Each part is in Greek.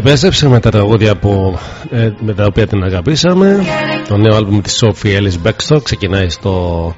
Επέστρεψε με τα τραγούδια που, ε, με τα οποία την αγαπήσαμε. Το νέο άλμπουμ της Sophie Ellis Bextor ξεκινάει στο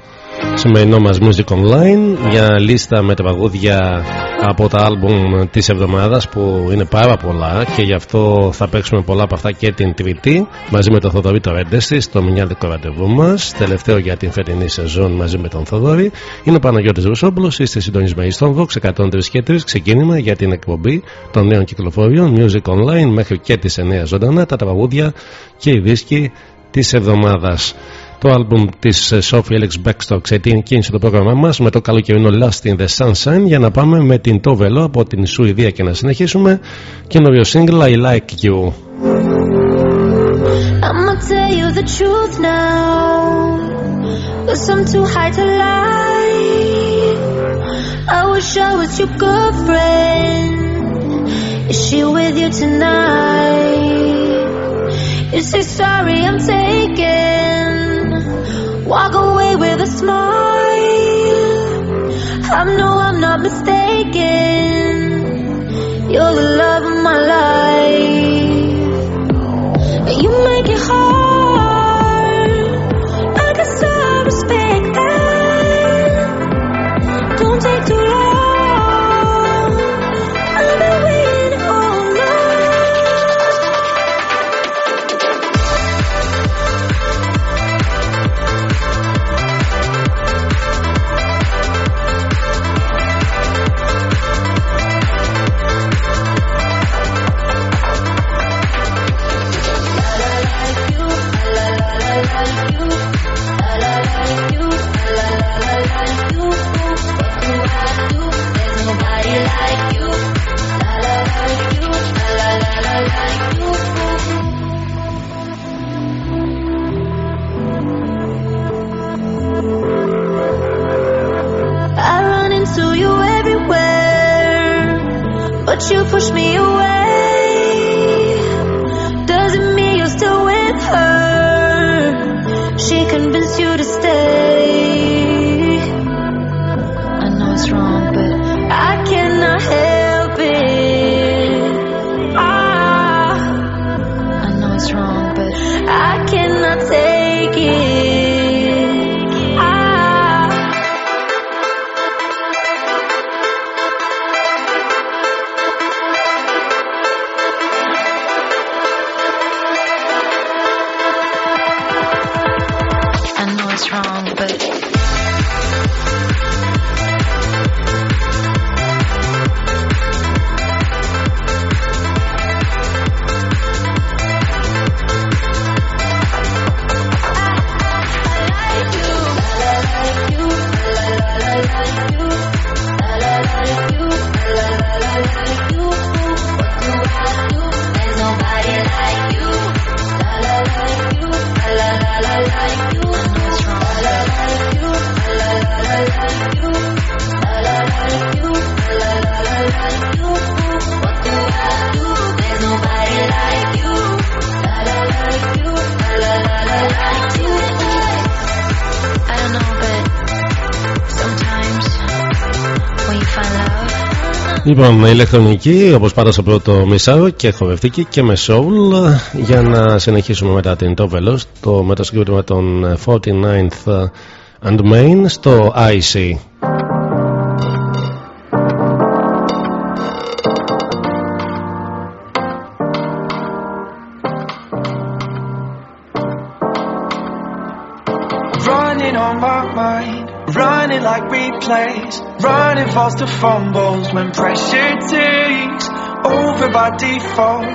σημερινό μας Music Online για λίστα με τραγούδια από τα άλμπουμ της εβδομάδας που είναι πάρα πολλά και γι' αυτό θα παίξουμε πολλά από αυτά και την Τρίτη μαζί με τον Θοδωρή το Ρέντεστη στο μηνιάτικο ραντεβού μας. Τελευταίο για την φετινή σεζόν μαζί με τον Θοδωρή. Είναι ο Παναγιώτης Ρουσόπουλος είστε συντονισμένοι στον Vox 103 και 3 ξεκίνημα για την εκπομπή των νέων κυκλοφοριών Music Online μέχρι και τις 9 ζωντανά τα τραγούδια και οι δίσκοι της εβδομάδας το άλμπουμ της Sophie Alex Backstock ξεκίνησε το πρόγραμμά μας με το καλοκαιρινό Last in the Sunshine για να πάμε με την Τόβελο από την Σουηδία και να συνεχίσουμε καινούριο single I Like You I'ma tell you the truth now Cause I'm too high to lie I wish I was your girlfriend Is she with you tonight? Is she sorry I'm taken Walk away with a smile. I know I'm not mistaken. You're Λοιπόν, με ηλεκτρονική όπως πάντα στο πρώτο μισάρο και χορευτική και με soul για να συνεχίσουμε μετά την Top το, με το συγκρότημα των 49th and Main στο IC. Running falls to fumbles when pressure takes over by default.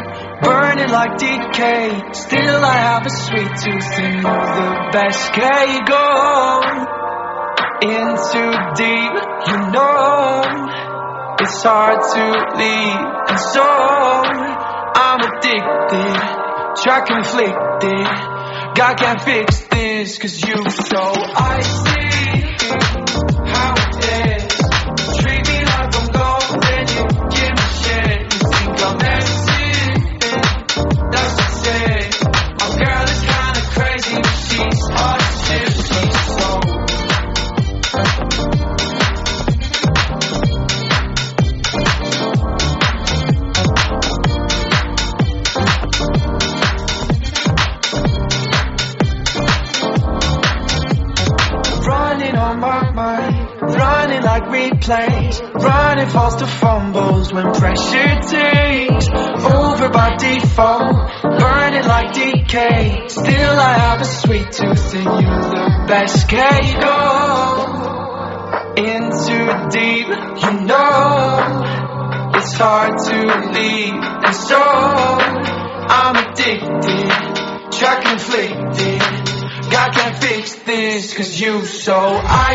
Burning like decay. Still, I have a sweet tooth and you're the best. Can go in too deep? You know it's hard to leave, and so I'm addicted, track conflicted. God can't fix this, cause you so I default. Burning like decay. Still, I have a sweet tooth, and you're the best. You go in too deep? You know it's hard to leave, and so I'm addicted, track inflicted. God can't fix this, cause you so I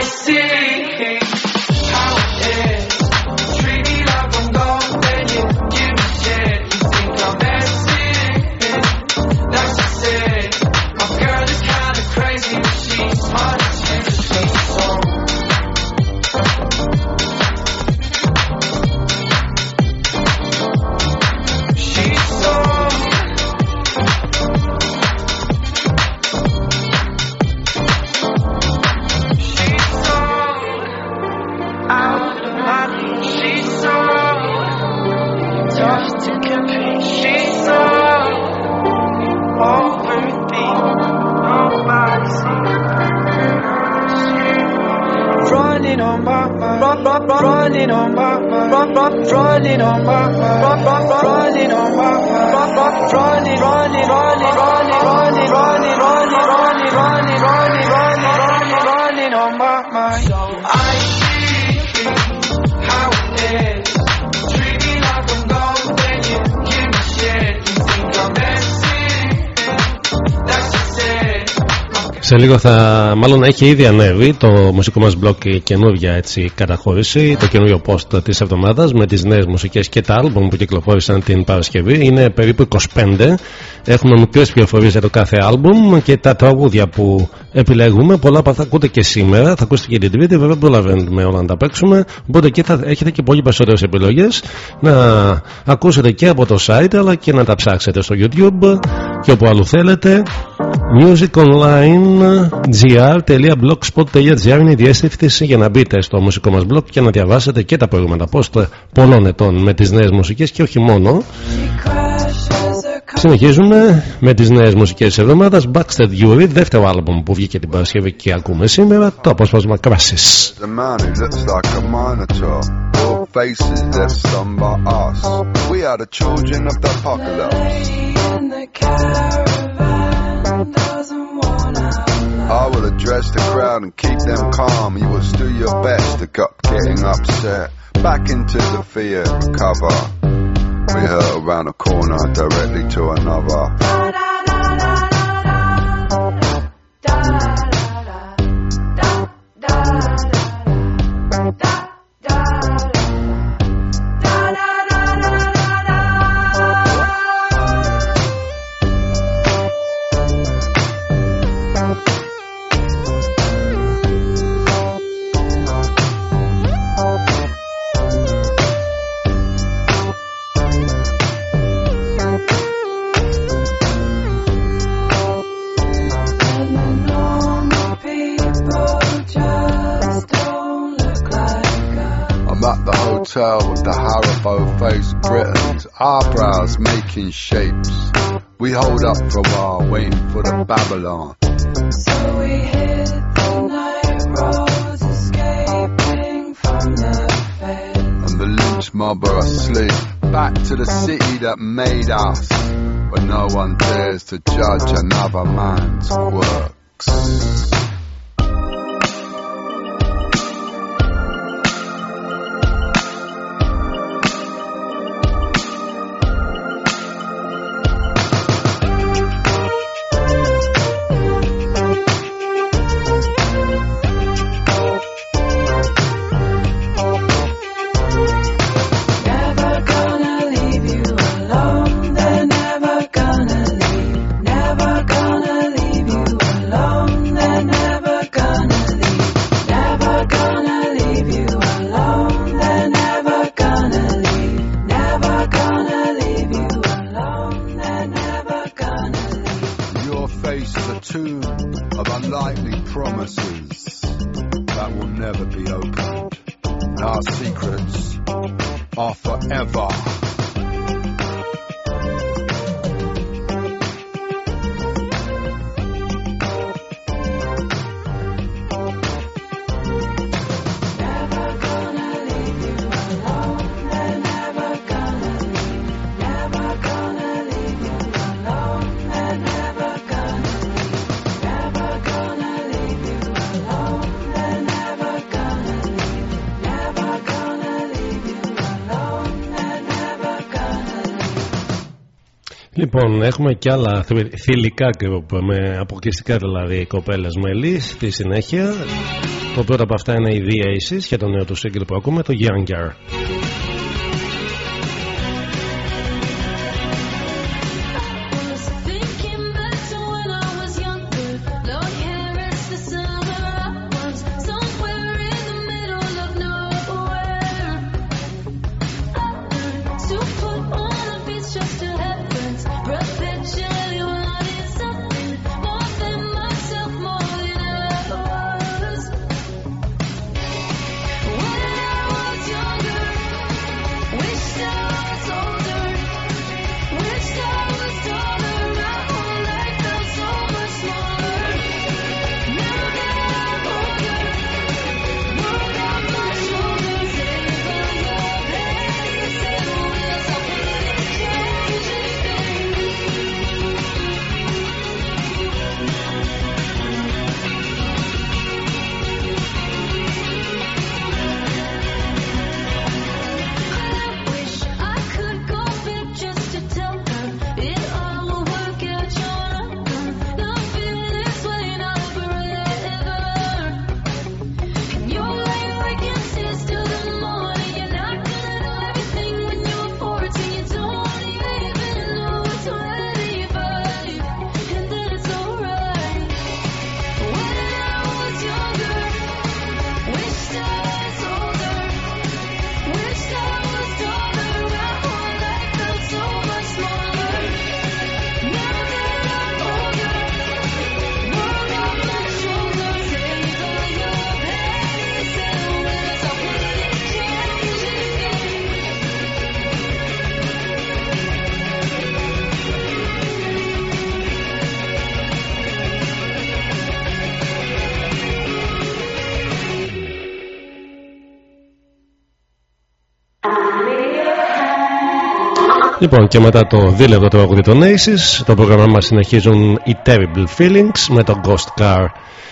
Σε λίγο θα, μάλλον έχει ήδη ανέβει το μουσικό μας μπλοκ καινούργια έτσι καταχώρηση, το καινούριο post της εβδομάδας με τις νέες μουσικές και τα άλμπομ που κυκλοφόρησαν την Παρασκευή. Είναι περίπου 25. Έχουμε μικρές πληροφορίες για το κάθε άλμπομ και τα τραγούδια που επιλέγουμε. Πολλά από αυτά ακούτε και σήμερα. Θα ακούσετε και την Τρίτη. Βέβαια, προλαβαίνουμε όλα να τα παίξουμε. Οπότε εκεί θα έχετε και πολύ περισσότερες επιλογές να ακούσετε και από το site αλλά και να τα ψάξετε στο YouTube και όπου αλλού θέλετε. musiconline.gr.blogspot.gr είναι η διεύθυνση για να μπείτε στο μουσικό μας blog και να διαβάσετε και τα προηγούμενα post πολλών ετών με τις νέες μουσικές και όχι μόνο. Συνεχίζουμε με τις νέες μουσικές της εβδομάδας Baxter Fury, δεύτερο άλμπομ που βγήκε την Παρασκευή και ακούμε σήμερα το απόσπασμα Crisis I will address the crowd and keep them calm. You will do your best to cut getting upset. Back into the fear, recover. We hurt around a corner directly to another. Da, da, da, shapes. We hold up for a while, waiting for the Babylon. So we hit the night roads, escaping from the feds. And the lynch mob are asleep. Back to the city that made us, but no one dares to judge another man's works. Λοιπόν, έχουμε και άλλα θηλυκά group με αποκλειστικά δηλαδή κοπέλες μελή στη συνέχεια. Το πρώτο από αυτά είναι η The Aces για τον νέο του σύγκριτο που ακούμε, το Younger. Λοιπόν, και μετά το δίλεπτο τραγούδι των Aces, το πρόγραμμά μας συνεχίζουν οι Terrible Feelings με το Ghost Car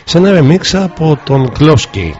σε ένα remix από τον Κλόσκι.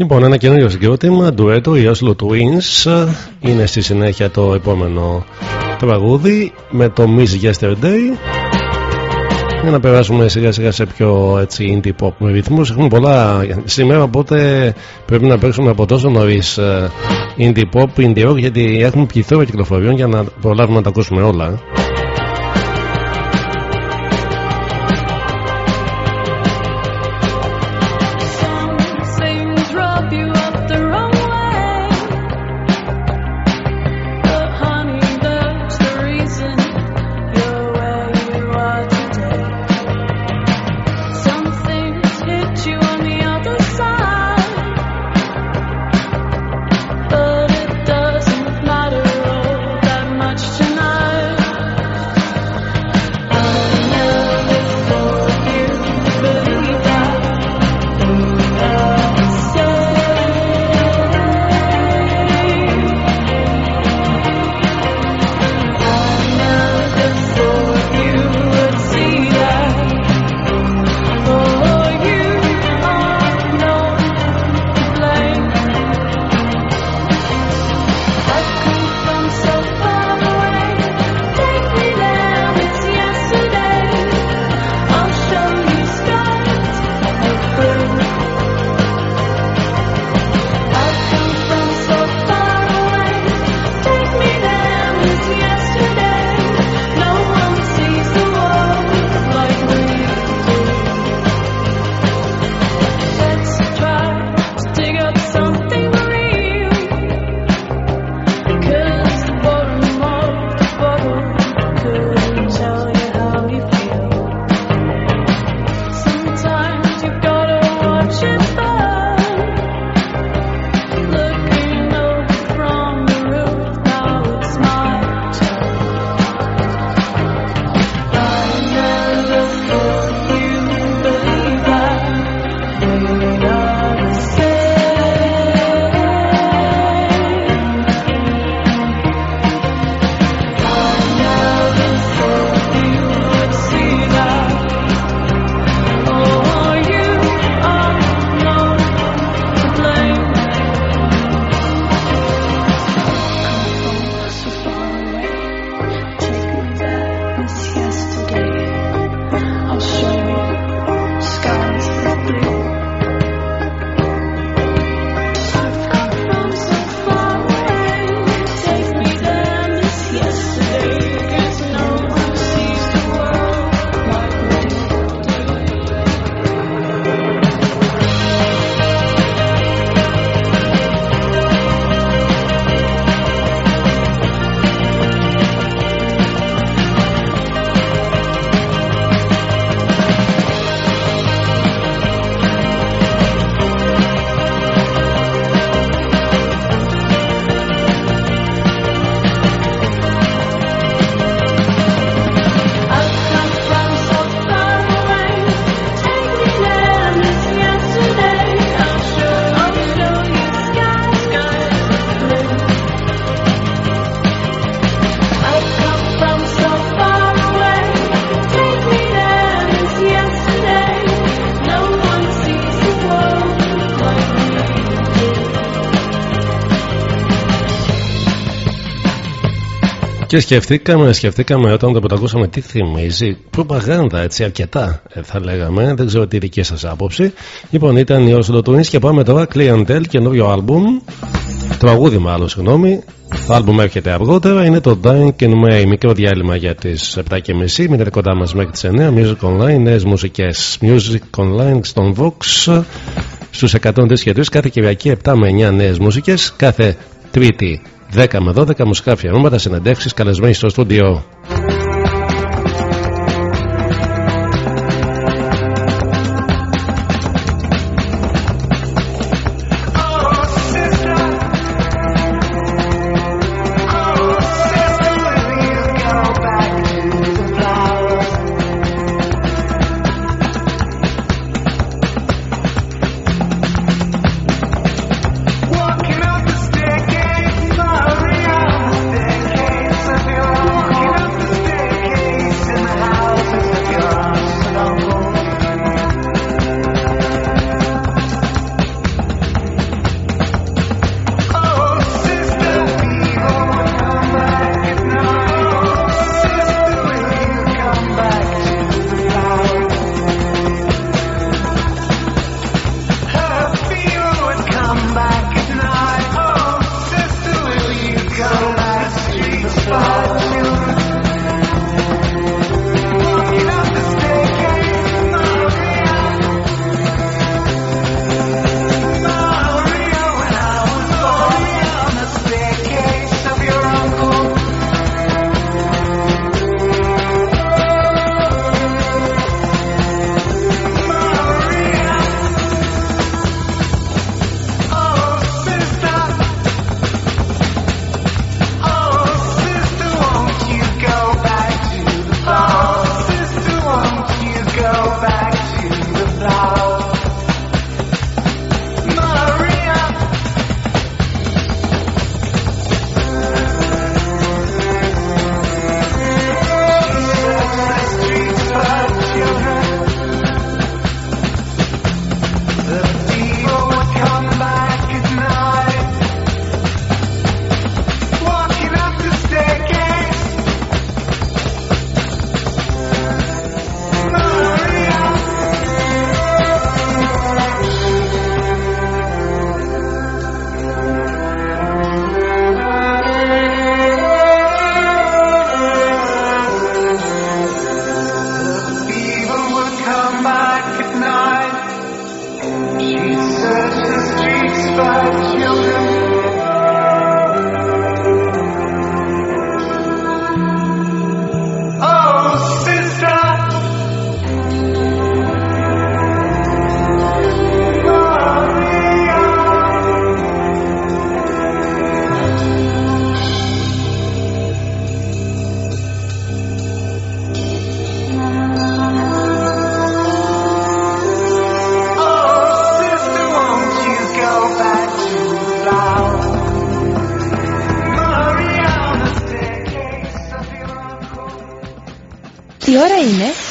Λοιπόν, ένα καινούριο συγκρότημα, ντουέτο, οι Oslo Twins. Είναι στη συνέχεια το επόμενο τραγούδι με το Miss Yesterday. Για να περάσουμε σιγά σιγά σε πιο έτσι indie pop με ρυθμούς. Έχουμε πολλά σήμερα, οπότε πρέπει να παίξουμε από τόσο νωρίς indie pop, indie rock, γιατί έχουμε πληθώρα κυκλοφοριών για να προλάβουμε να τα ακούσουμε όλα. Και σκεφτήκαμε, σκεφτήκαμε όταν το πρωτακούσαμε τι θυμίζει; Προπαγάνδα, έτσι, αρκετά ε, θα λέγαμε. Δεν ξέρω τι δική σας άποψη. Λοιπόν, ήταν η Oslo Twins και πάμε τώρα. Clientele, καινούριο άλμπουμ. Τραγούδι, μάλλον, συγγνώμη. Το άλμπουμ έρχεται αργότερα. Είναι το Dying in May. Μικρό διάλειμμα για τις 7.30. Μείνετε κοντά μας μέχρι τις 9. Music Online, νέες μουσικές. Music Online στον Vox. Στους 103 και 3 κάθε Κυριακή 7 με 9 νέες μουσικές. Κάθε Τρίτη 10 με 12 μουσικά αφιερώματα, συνεντεύξεις καλεσμένοι στο στούντιο.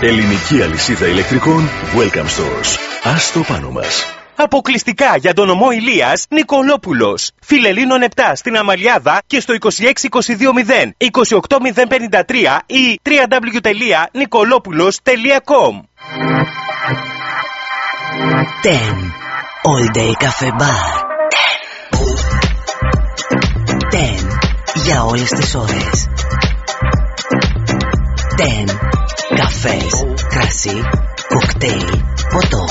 Ελληνική αλυσίδα ηλεκτρικών Welcome Stores. Ας το πάνω μας. Αποκλειστικά για τον ομό Ηλίας Νικολόπουλος. Φιλελίνων 7 στην Αμαλιάδα και στο 26220 28053 ή www.nicolopoulos.com 10. All day cafe bar. 10. 10. Για όλες τις ώρες. 10. Καφές, κρασί, κοκτέιλ, ποτό.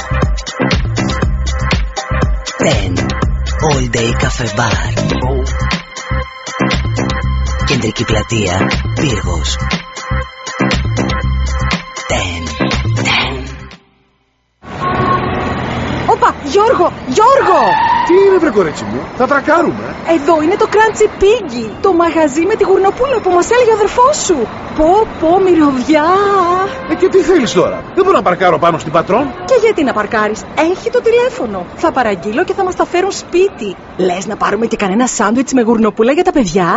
10. All day cafe bar. Κεντρική πλατεία, πύργος. Γιώργο, Γιώργο! Τι είναι βρε κορέτσι μου, θα τρακάρουμε. Εδώ είναι το Crunchy Piggy, το μαγαζί με τη γουρνοπούλα που μας έλεγε ο αδερφός σου. Πω, πω, μυρωδιά. Ε, και τι θέλεις τώρα, δεν μπορώ να παρκάρω πάνω στην πατρόν. Και γιατί να παρκάρεις, έχει το τηλέφωνο. Θα παραγγείλω και θα μας τα φέρουν σπίτι. Λες να πάρουμε και κανένα σάντουιτς με γουρνοπούλα για τα παιδιά.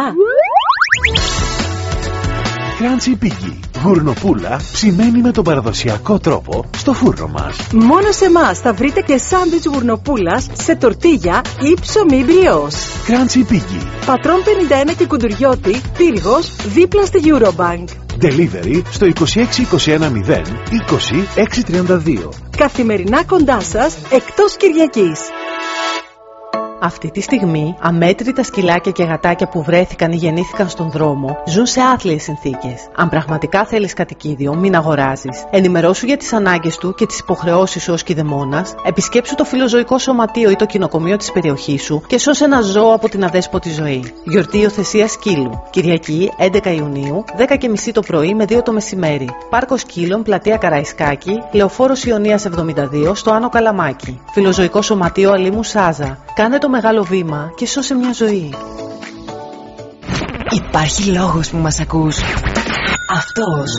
Crunchy Piggy, γουρνοπούλα ψημένη με τον παραδοσιακό τρόπο στο φούρνο μας. Μόνο σε εμάς θα βρείτε και σάντουιτς γουρνοπούλας σε τορτίγια ή ψωμί μπριός. Crunchy Piggy, Πατρών 51 και Κουντουριώτη, Πύργος, δίπλα στη Eurobank. delivery στο 26210 20632. Καθημερινά κοντά σας, εκτός Κυριακής. Αυτή τη στιγμή, αμέτρητα σκυλάκια και γατάκια που βρέθηκαν ή γεννήθηκαν στον δρόμο ζουν σε άθλιες συνθήκες. Αν πραγματικά θέλεις κατοικίδιο, μην αγοράζεις. Ενημερώσου για τις ανάγκες του και τις υποχρεώσεις σου ως κηδεμόνας, επισκέψου το φιλοζωικό σωματείο ή το κοινοκομείο της περιοχής σου και σώσε ένα ζώο από την αδέσποτη ζωή. Γιορτή υιοθεσία σκύλου. Κυριακή 11 Ιουνίου, 10.30 το πρωί με 2 το μεσημέρι. Πάρκο Σκύλων, πλατεία Καραϊσκάκη, λεωφόρος Ιωνίας 72 στο Άνω Καλαμάκι. Φιλοζωικό σωματείο Αλίμου Σάζα. Κάνε το μεγάλο βήμα και σώσε μια ζωή. Υπάρχει λόγος που μας ακούς. Αυτός.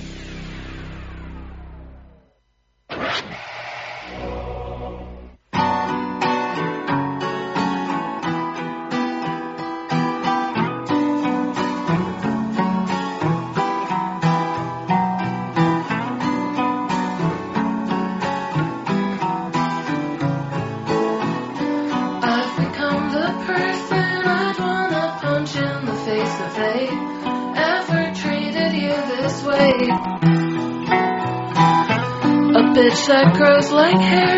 like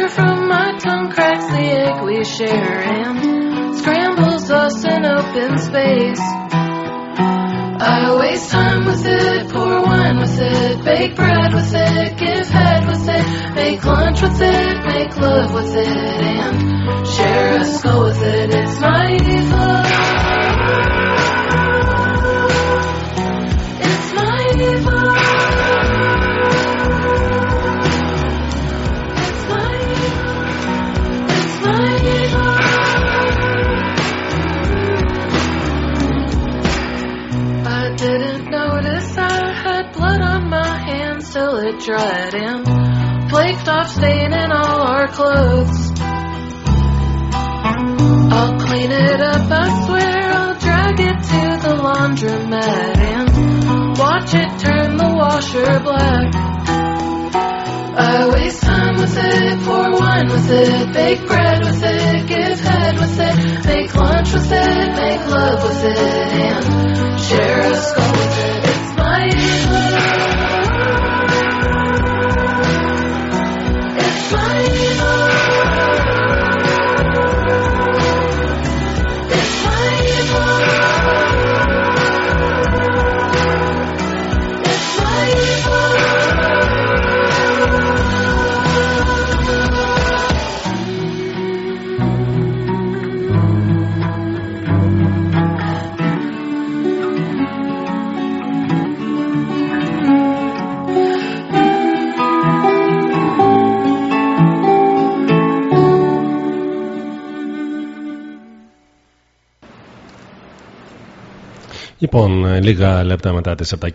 Λοιπόν, ε, λίγα λεπτά μετά τις 7.30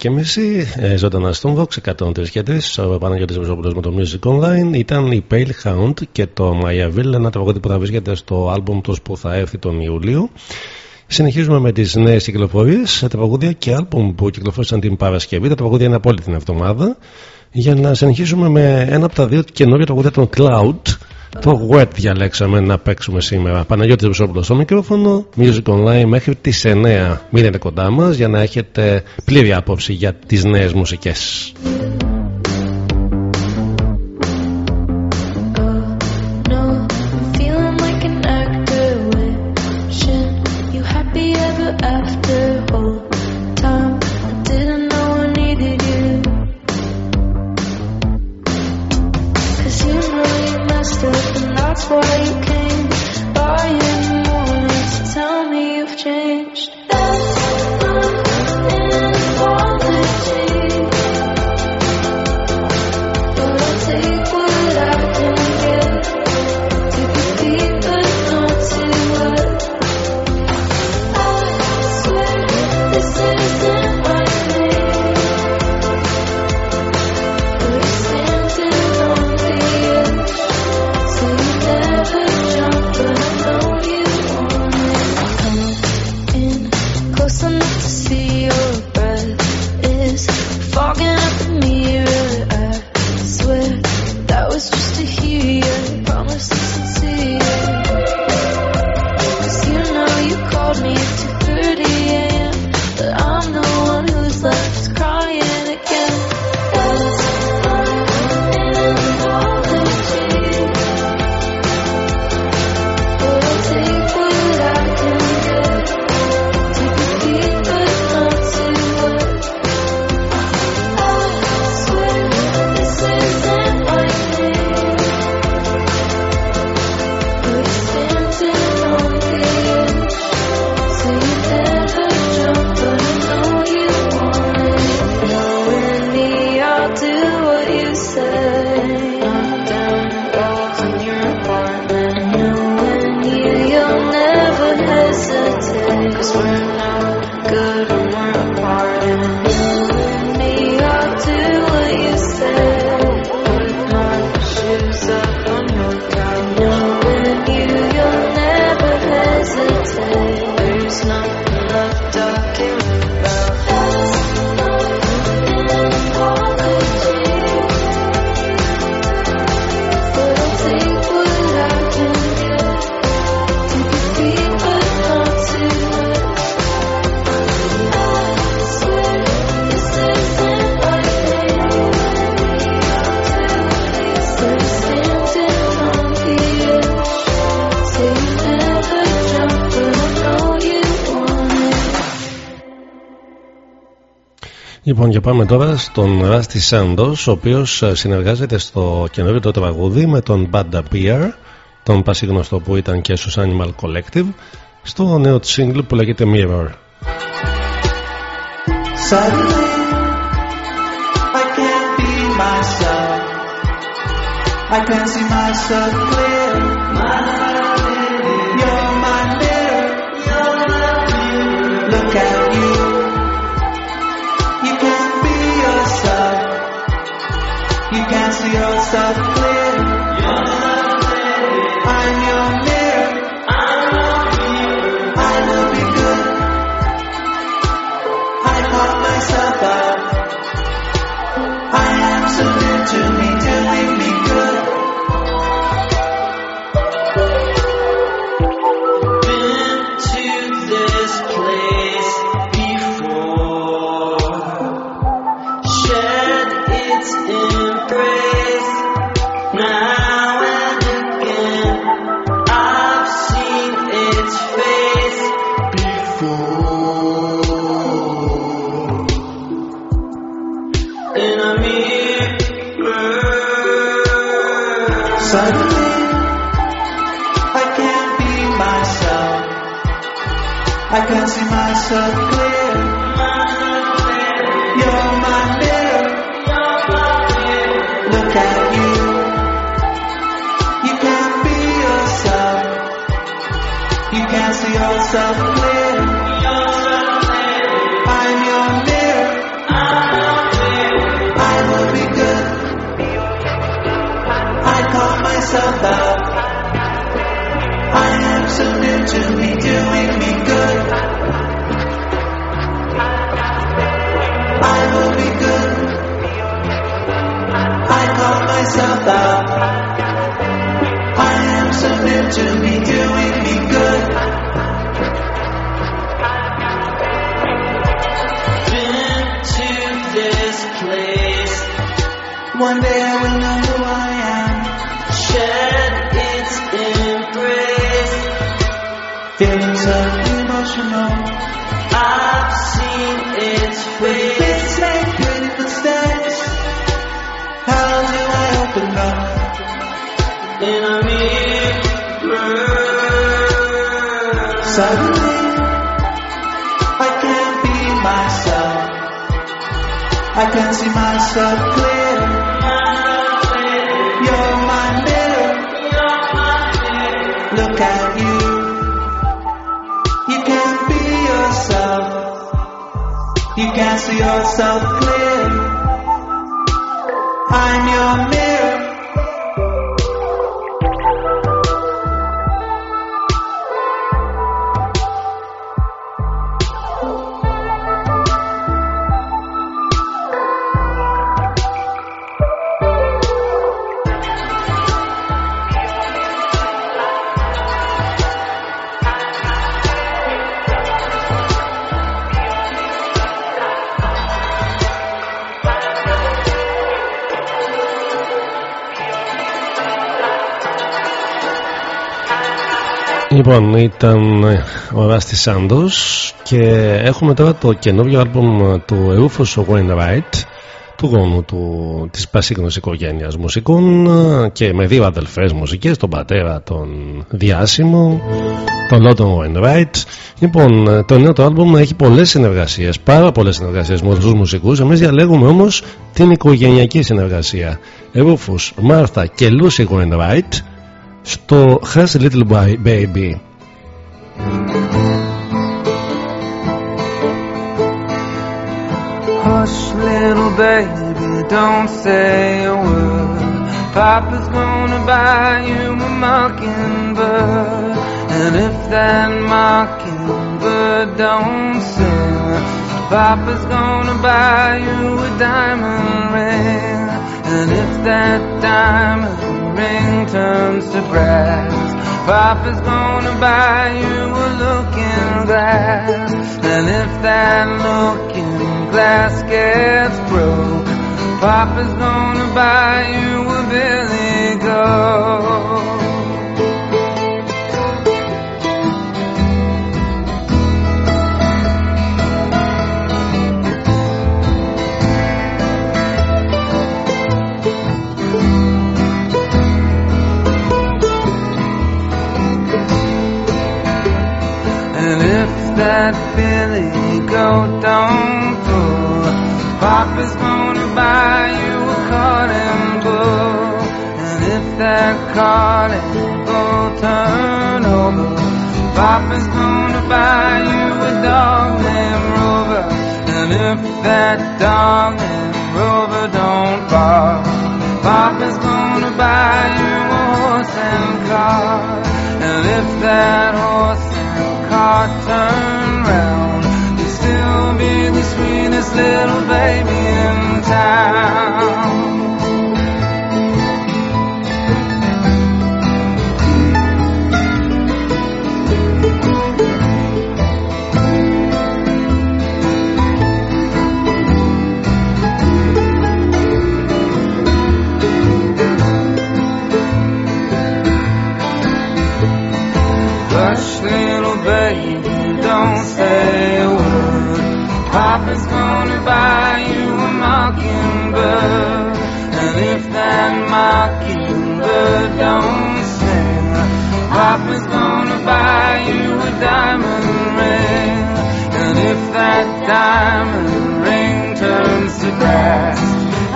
ε, ζωντανά στον Vox 103 και 3 ο Παναγιώτης Βεζόπουλο με το Music Online ήταν η Pale Hound και το Maya Ville, ένα τραγούδι που θα βρίσκεται στο album τους που θα έρθει τον Ιούλιο. Συνεχίζουμε με τις νέες κυκλοφορίες, τα τραγούδια και album που κυκλοφόρησαν την Παρασκευή. Τα τραγούδια είναι απόλυτη την εβδομάδα. Για να συνεχίσουμε με ένα από τα δύο καινούργια τραγούδια των Cloud το web διαλέξαμε να παίξουμε σήμερα. Παναγιώτη Βουσόπουλο στο μικρόφωνο. Music Online μέχρι τις 9. Μείνετε κοντά μας για να έχετε πλήρη άποψη για τις νέες μουσικές. changed. Λοιπόν, και πάμε τώρα στον Ράστι Σάντος, ο οποίος συνεργάζεται στο καινούριο το τραγούδι με τον Banda Beer, τον πασίγνωστο που ήταν και στους Animal Collective, στο νέο του single που λέγεται Mirror. Suddenly, I can't be myself. I can't see myself clear. Suddenly, I can't be myself. I can't see myself clear. You're my mirror. Look at you. You can't be yourself. You can't see yourself So new to me, doing me good. I will be good. I call myself out. I am so new to me, doing me good. Been to this place. One day I will know Suddenly, I can't be myself. I can't see myself clear. You're my mirror. Look at you. You can't be yourself. You can't see yourself clear. I'm your mirror. Ήταν ο Ράστι Σάντος και έχουμε τώρα το καινούριο άλμπουμ του Rufus Wainwright του γόνου του, της πασίγνωσης οικογένειας μουσικών και με δύο αδελφές μουσικές, τον πατέρα τον διάσημο, τον Λόντον Wainwright. Λοιπόν, το νέο το άλμπουμ έχει πολλές συνεργασίες, πάρα πολλές συνεργασίες με όλους μουσικούς. Εμείς διαλέγουμε όμως την οικογενειακή συνεργασία. Rufus, Μάρθα και Lucy Wainwright στο Has a Little Baby. Baby, don't say a word. Papa's gonna buy you a mockingbird. And if that mockingbird don't sing, Papa's gonna buy you a diamond ring. And if that diamond ring turns to brass, Papa's gonna buy you a looking glass. And if that looking glass gets broke, Papa's gonna buy you a billy goat. that dog and Rover don't bark. Papa's gonna buy you a horse and car. And if that diamond ring turns to brass.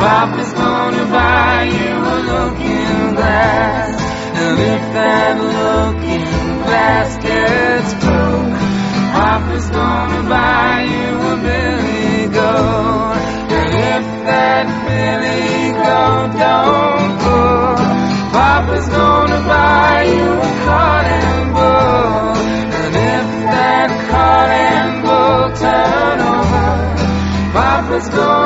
Papa's gonna buy you a looking glass. And if that looking glass Let's go.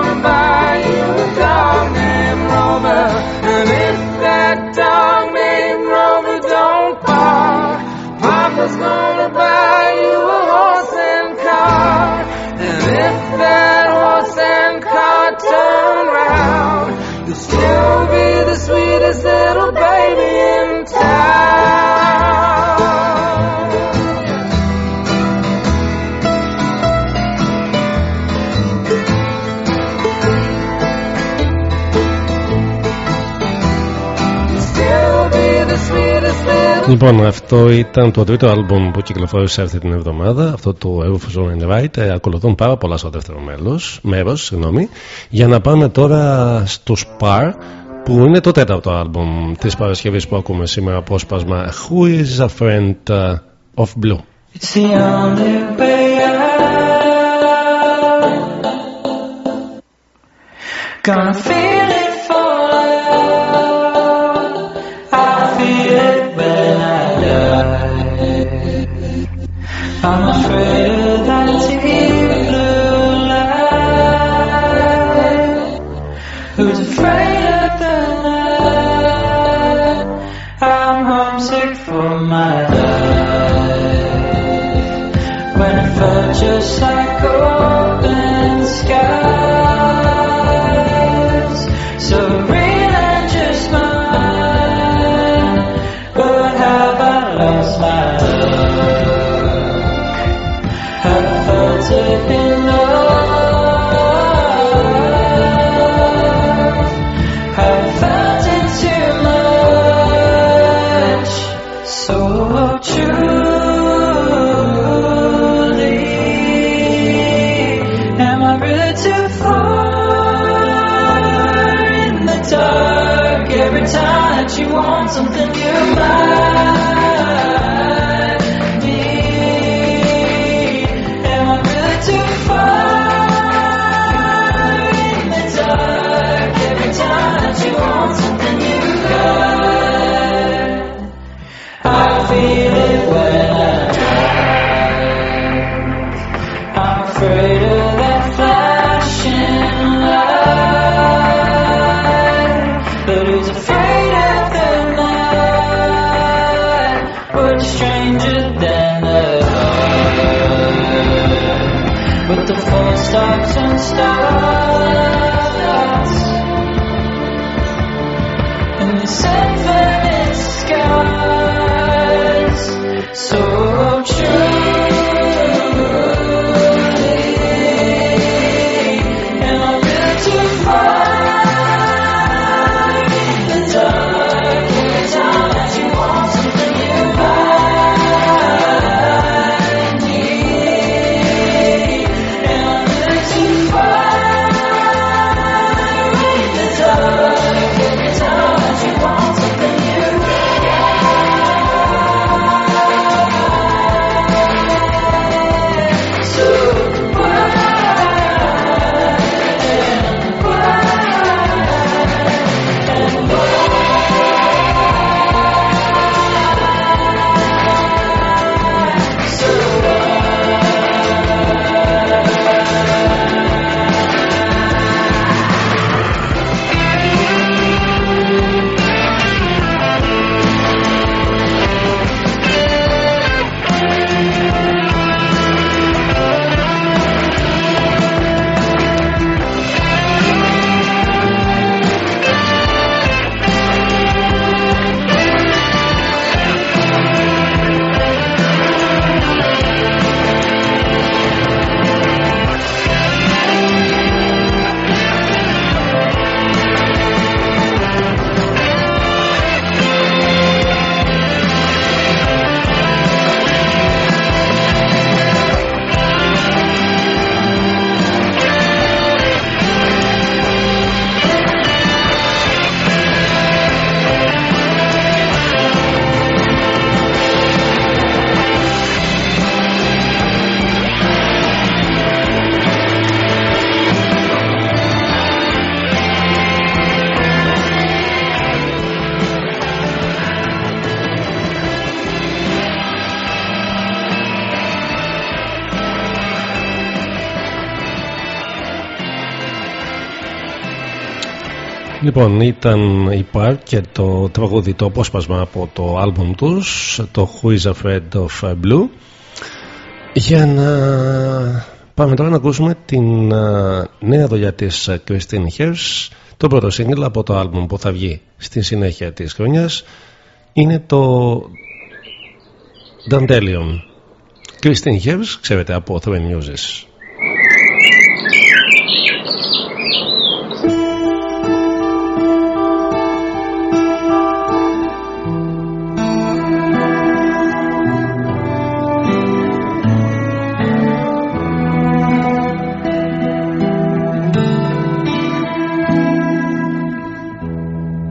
Λοιπόν, αυτό ήταν το τρίτο άλμπουμ που κυκλοφόρησε αυτή την εβδομάδα. Αυτό το Earth Zone and Right. Ε, ακολουθούν πάρα πολλά στο δεύτερο μέλος, μέρος. Συγγνώμη. Για να πάμε τώρα στο Spar που είναι το τέταρτο άλμπουμ της Παρασκευής που ακούμε σήμερα απόσπασμα Who is a friend of blue; It's I'm afraid stop. Λοιπόν, ήταν η Park και το τραγούδι το απόσπασμα από το άλμπουμ τους, το Who is Afraid of Blue. Για να πάμε τώρα να ακούσουμε την α, νέα δουλειά της α, Christine Hers, το πρώτο single από το άλμπουμ που θα βγει στη συνέχεια της χρονιάς είναι το Dandelion. Christine Hers, ξέρετε από Three Muses.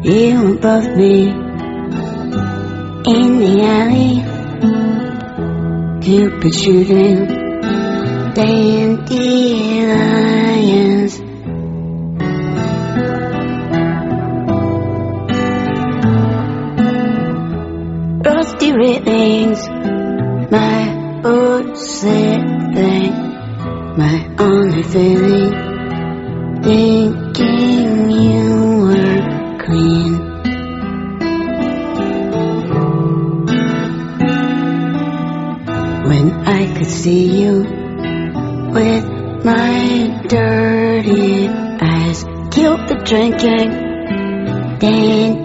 You above me in the alley, Cupid shooting dandelions. Rusty railings, my boots slipping, my only feeling, See you with my dirty eyes, killed the drinking, dandelion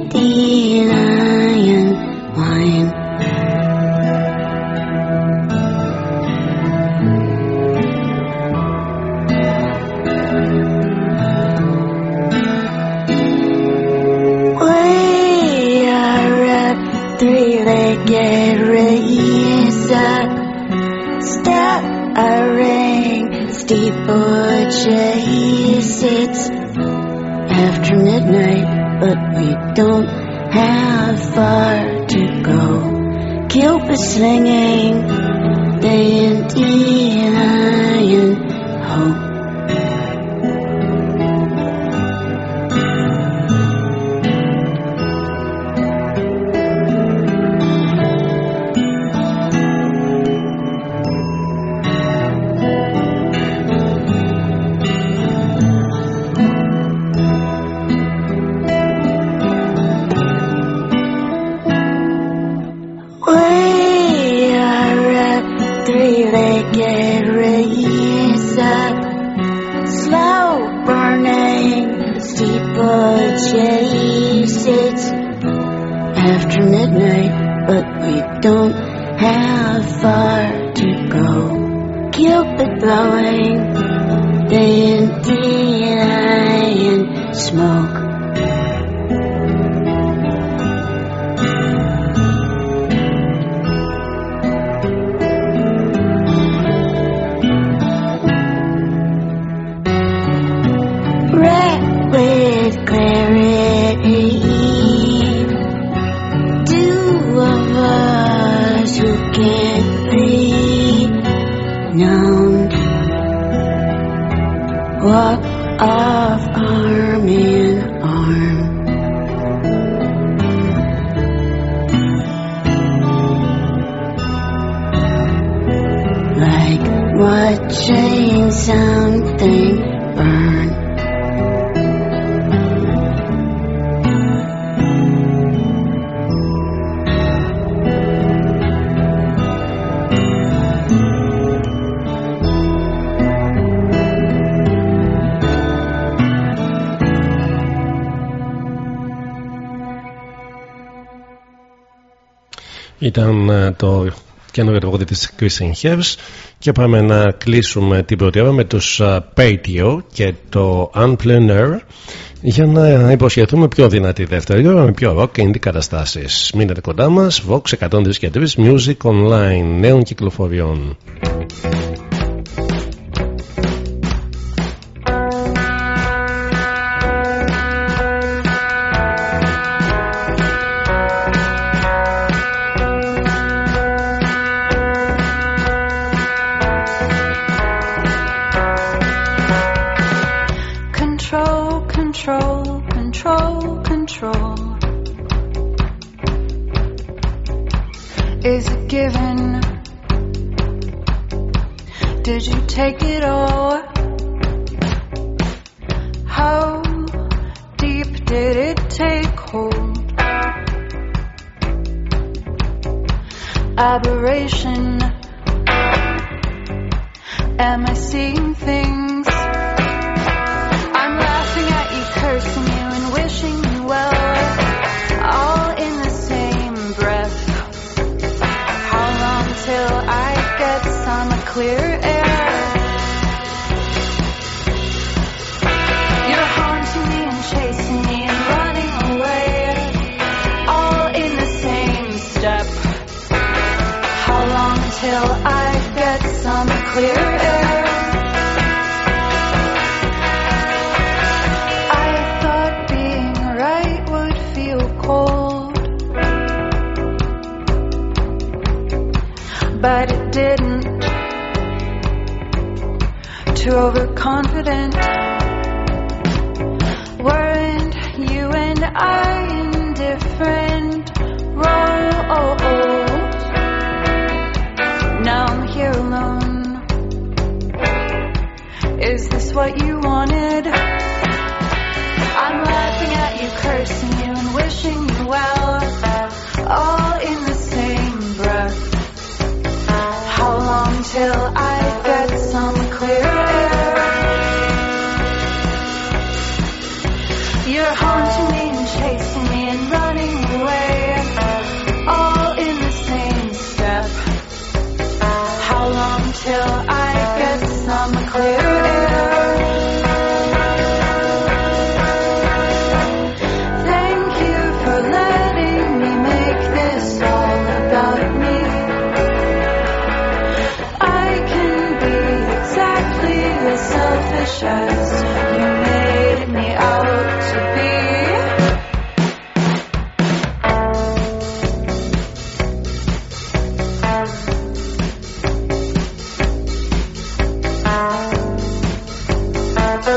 singing day and day. Like watching something burn. Ήταν ε, το καινούργιο τραγούδι της Christian Hers και πάμε να κλείσουμε την πρώτη ώρα με τους ε, Patio και το Unplenar για να υποσχεθούμε πιο δυνατή δεύτερη ώρα με πιο rock και indie καταστάσεις. Μείνετε κοντά μας, Vox 103 και 3 Music Online νέων κυκλοφοριών.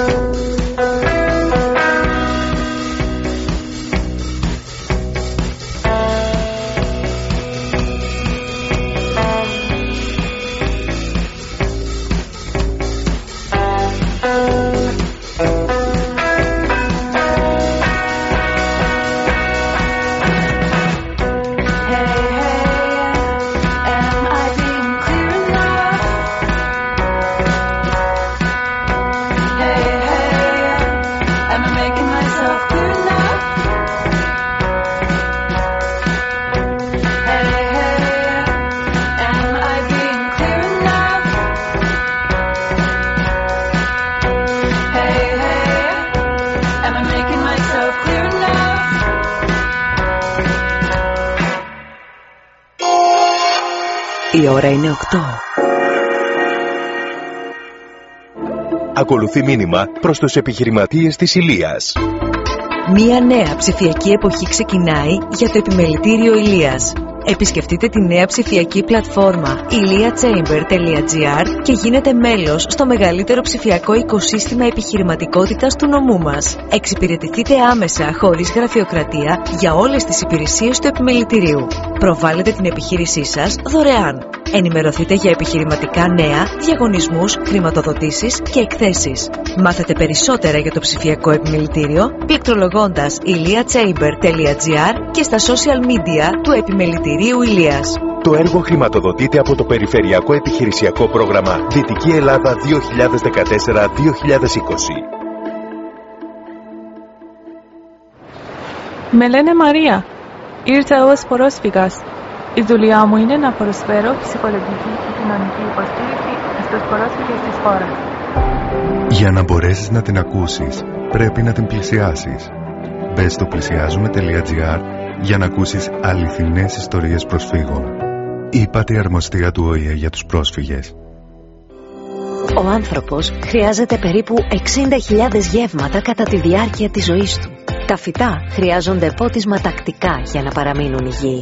love. Είναι 8. Ακολουθεί μήνυμα προς τους επιχειρηματίες της Ηλίας. Μία νέα ψηφιακή εποχή ξεκινάει για το επιμελητήριο Ηλίας. Επισκεφτείτε τη νέα ψηφιακή πλατφόρμα iliachamber.gr και γίνετε μέλος στο μεγαλύτερο ψηφιακό οικοσύστημα επιχειρηματικότητας του νομού μας. Εξυπηρετηθείτε άμεσα χωρίς γραφειοκρατία για όλες τις υπηρεσίες του επιμελητηρίου. Προβάλλετε την επιχείρησή σας δωρεάν. Ενημερωθείτε για επιχειρηματικά νέα, διαγωνισμούς, χρηματοδοτήσεις και εκθέσεις. Μάθετε περισσότερα για το ψηφιακό επιμελητήριο πληκτρολογώντας iliachamber.gr και στα social media του Επιμελητηρίου Ηλίας. Το έργο χρηματοδοτείται από το Περιφερειακό Επιχειρησιακό Πρόγραμμα Δυτική Ελλάδα 2014-2020. Με λένε Μαρία. Ήρθα ως πρόσφυγας. Η δουλειά μου είναι να προσφέρω ψυχολογική και κοινωνική υποστήριξη στους πρόσφυγες της χώρας. Για να μπορέσεις να την ακούσεις, πρέπει να την πλησιάσεις. Μπες στο πλησιάζουμε.gr για να ακούσεις αληθινές ιστορίες προσφύγων. Είπατε η αρμοστία του ΟΗΕ για τους πρόσφυγες. Ο άνθρωπος χρειάζεται περίπου 60.000 γεύματα κατά τη διάρκεια της ζωής του. Τα φυτά χρειάζονται πότισμα τακτικά για να παραμείνουν υγιεί.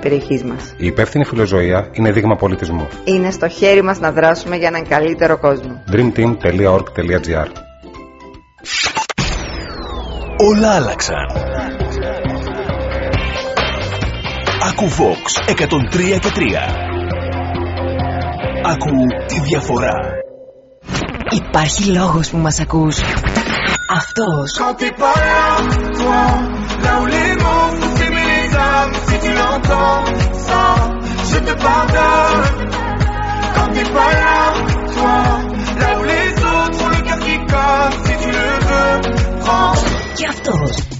περιοχής μας. Η υπεύθυνη φιλοζωία είναι δείγμα πολιτισμού. Είναι στο χέρι μας να δράσουμε για έναν καλύτερο κόσμο. dreamteam.org.gr Όλα άλλαξαν. Ακού Vox 103 και 3. Ακού τη διαφορά. Υπάρχει λόγος που μας ακούς. Αυτός. Quand t'es pas là, toi, là où les mots ça, je te pardonne. Quand t'es pas là, toi, là où les autres le cœur qui colle, si tu le veux, prends.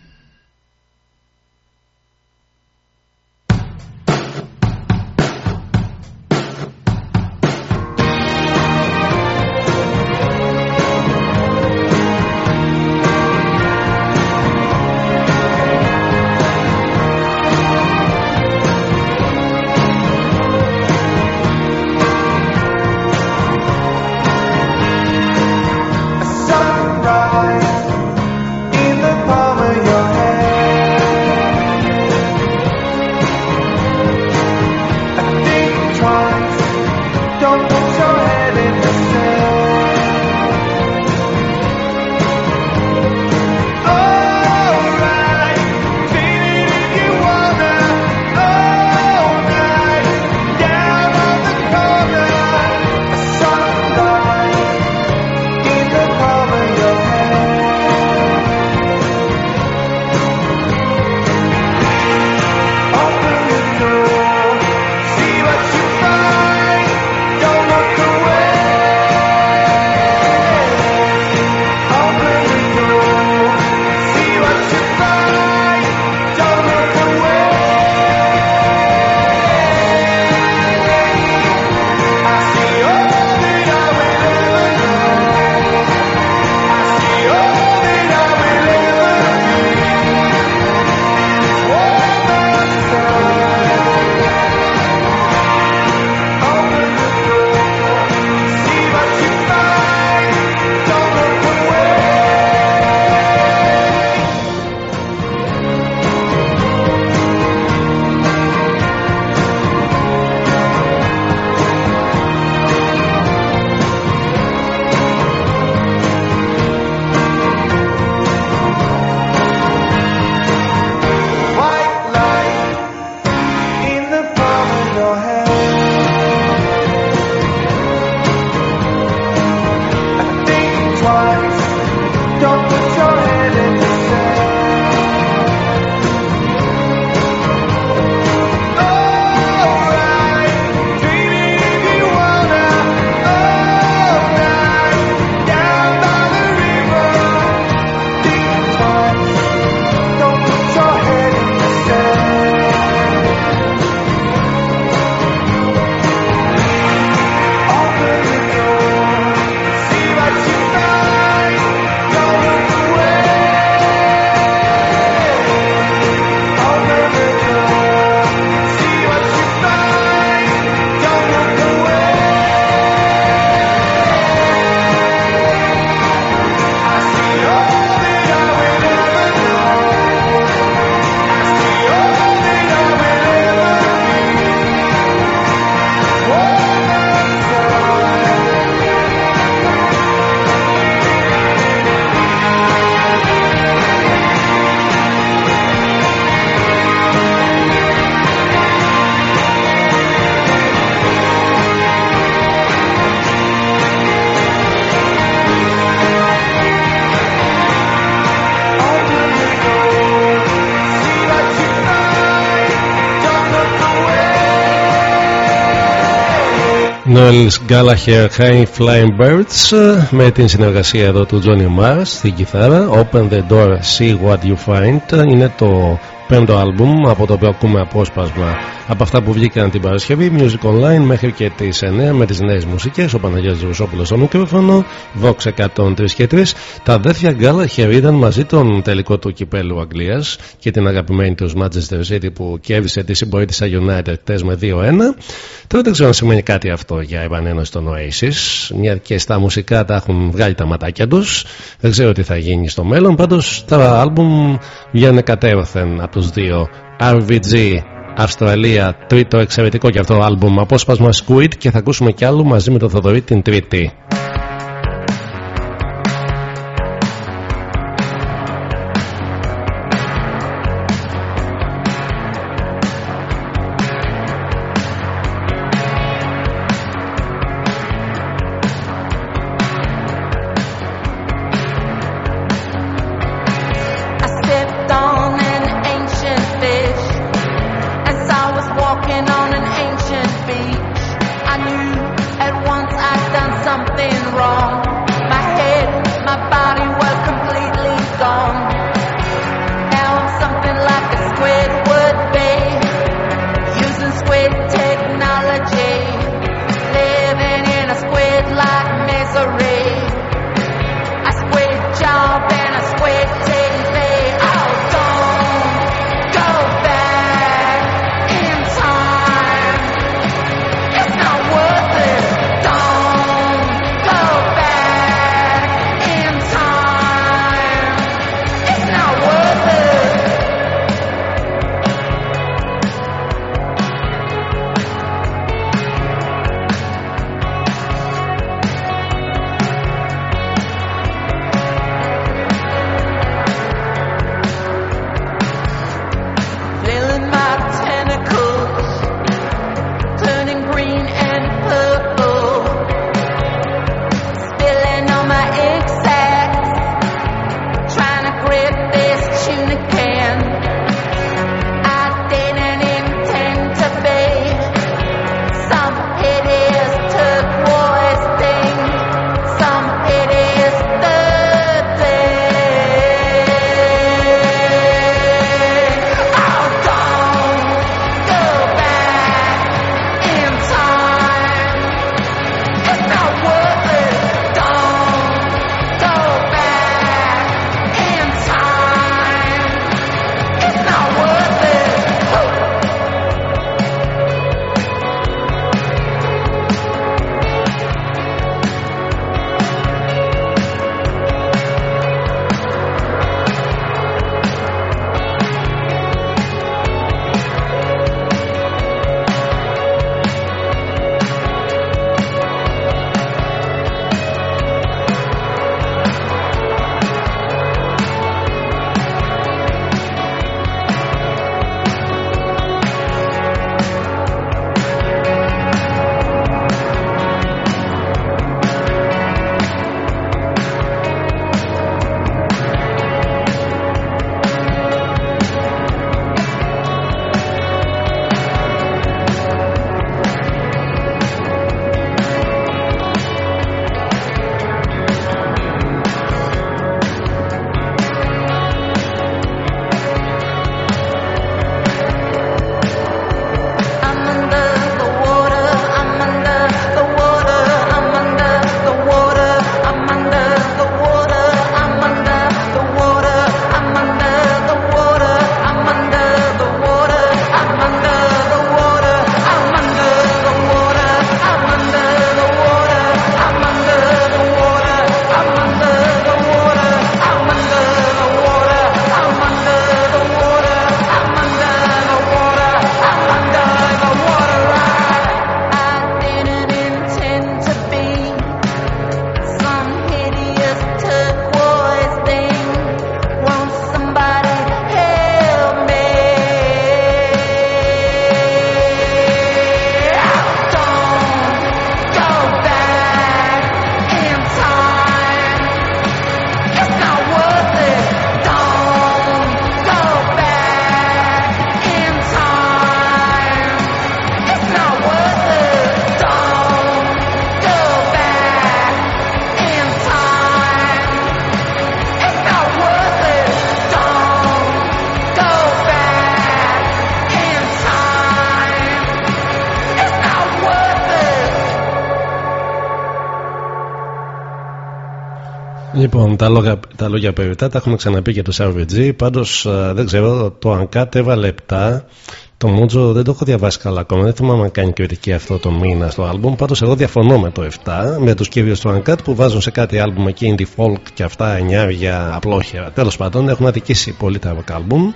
Noel Gallagher High Flying Birds ε, με την συνεργασία εδώ του Johnny Marr στην κιθάρα. Open the Door, See What You Find είναι το πέμπτο άλμπουμ από το οποίο ακούμε απόσπασμα από αυτά που βγήκαν την Παρασκευή Music Online μέχρι και τις 9 με τις νέες μουσικές ο Παναγιώτης Ρουσόπουλος στο μικρόφωνο Vox 103 και 3 τα αδέρφια Gallagher ήταν μαζί τον τελικό του κυπέλου Αγγλίας και την αγαπημένη τους Manchester City που κέρδισε τη συμπορίτησα United χτες με 2-1 Τώρα δεν ξέρω αν σημαίνει κάτι αυτό για επανένωση των Oasis. Μια και στα μουσικά τα έχουν βγάλει τα ματάκια τους. Δεν ξέρω τι θα γίνει στο μέλλον. Πάντως τα άλμπουμ βγαίνουν κατέρωθεν από τους δύο. RVG Αυστραλία, τρίτο εξαιρετικό και αυτό άλμπουμ. Απόσπασμα Squid και θα ακούσουμε κι άλλο μαζί με τον Θοδωρή την Τρίτη. Λοιπόν, τα λόγια, τα λόγια περιτά τα έχουμε ξαναπεί και το RVG. Πάντως δεν ξέρω, το Uncut έβαλε 7. Το Mojo δεν το έχω διαβάσει καλά ακόμα. Δεν θυμάμαι αν κάνει κριτική αυτό το μήνα στο album. Πάντως εγώ διαφωνώ με το 7. Με τους κύριου του Uncut που βάζουν σε κάτι album εκεί indie folk και αυτά εννιάρια απλόχερα. Τέλος πάντων έχουν αδικήσει πολύ τα album.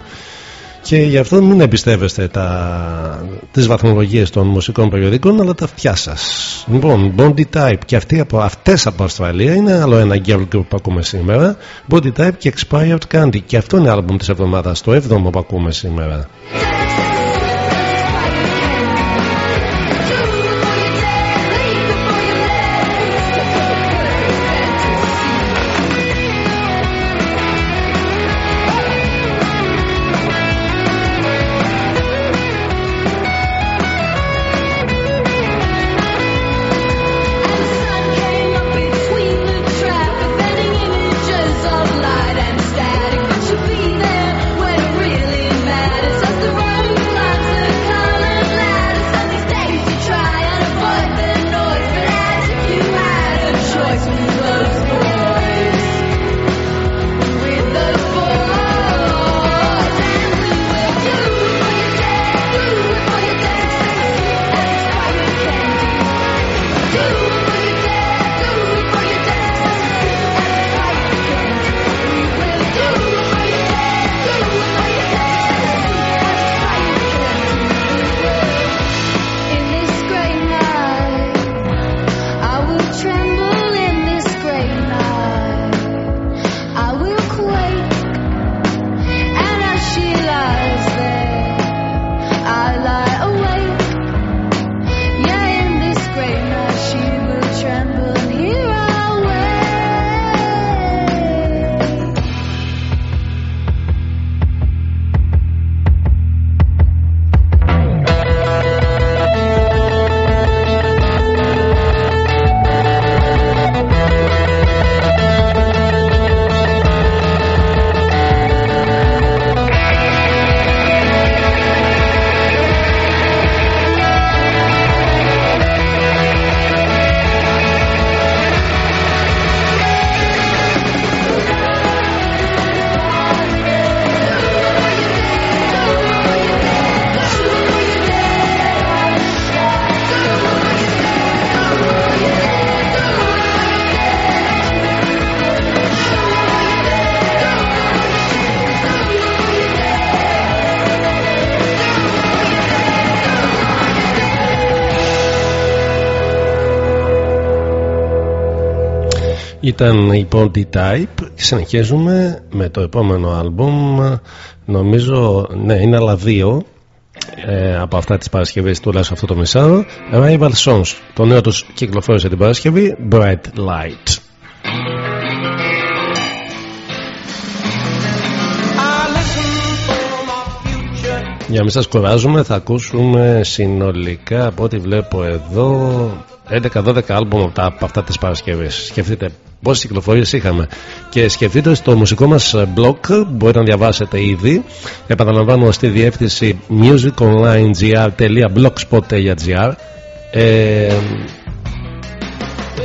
Και γι' αυτό μην εμπιστεύεστε τα, τις βαθμολογίες των μουσικών περιοδικών αλλά τα αυτιά σας. Λοιπόν, Bondi Type και αυτοί από, αυτές από Αυστραλία είναι άλλο ένα girl group που ακούμε σήμερα. Bondi Type και Expired Candy και αυτό είναι άλμπουμ της εβδομάδας, το 7ο που ακούμε σήμερα. Ήταν η Ponty Type. Και συνεχίζουμε με το επόμενο άλμπουμ. Νομίζω ναι είναι άλλα δύο ε, από αυτά τις Παρασκευές τουλάχιστον αυτό το μισάρο Rival Songs το νέο τους κυκλοφόρησε την Παρασκευή Bright Light. Για να μην σας κουράζουμε θα ακούσουμε συνολικά από ό,τι βλέπω εδώ 11-12 άλμπομ από αυτά τις Παρασκευές. Σκεφτείτε πόσες κυκλοφορίες είχαμε. Και σκεφτείτε στο μουσικό μας blog μπορείτε να διαβάσετε ήδη. Επαναλαμβάνω στη διεύθυνση musiconlinegr.blogspot.gr ε,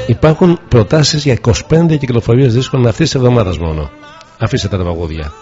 υπάρχουν προτάσεις για 25 κυκλοφορίες δίσκων αυτής της εβδομάδας μόνο. Αφήστε τα παγούδια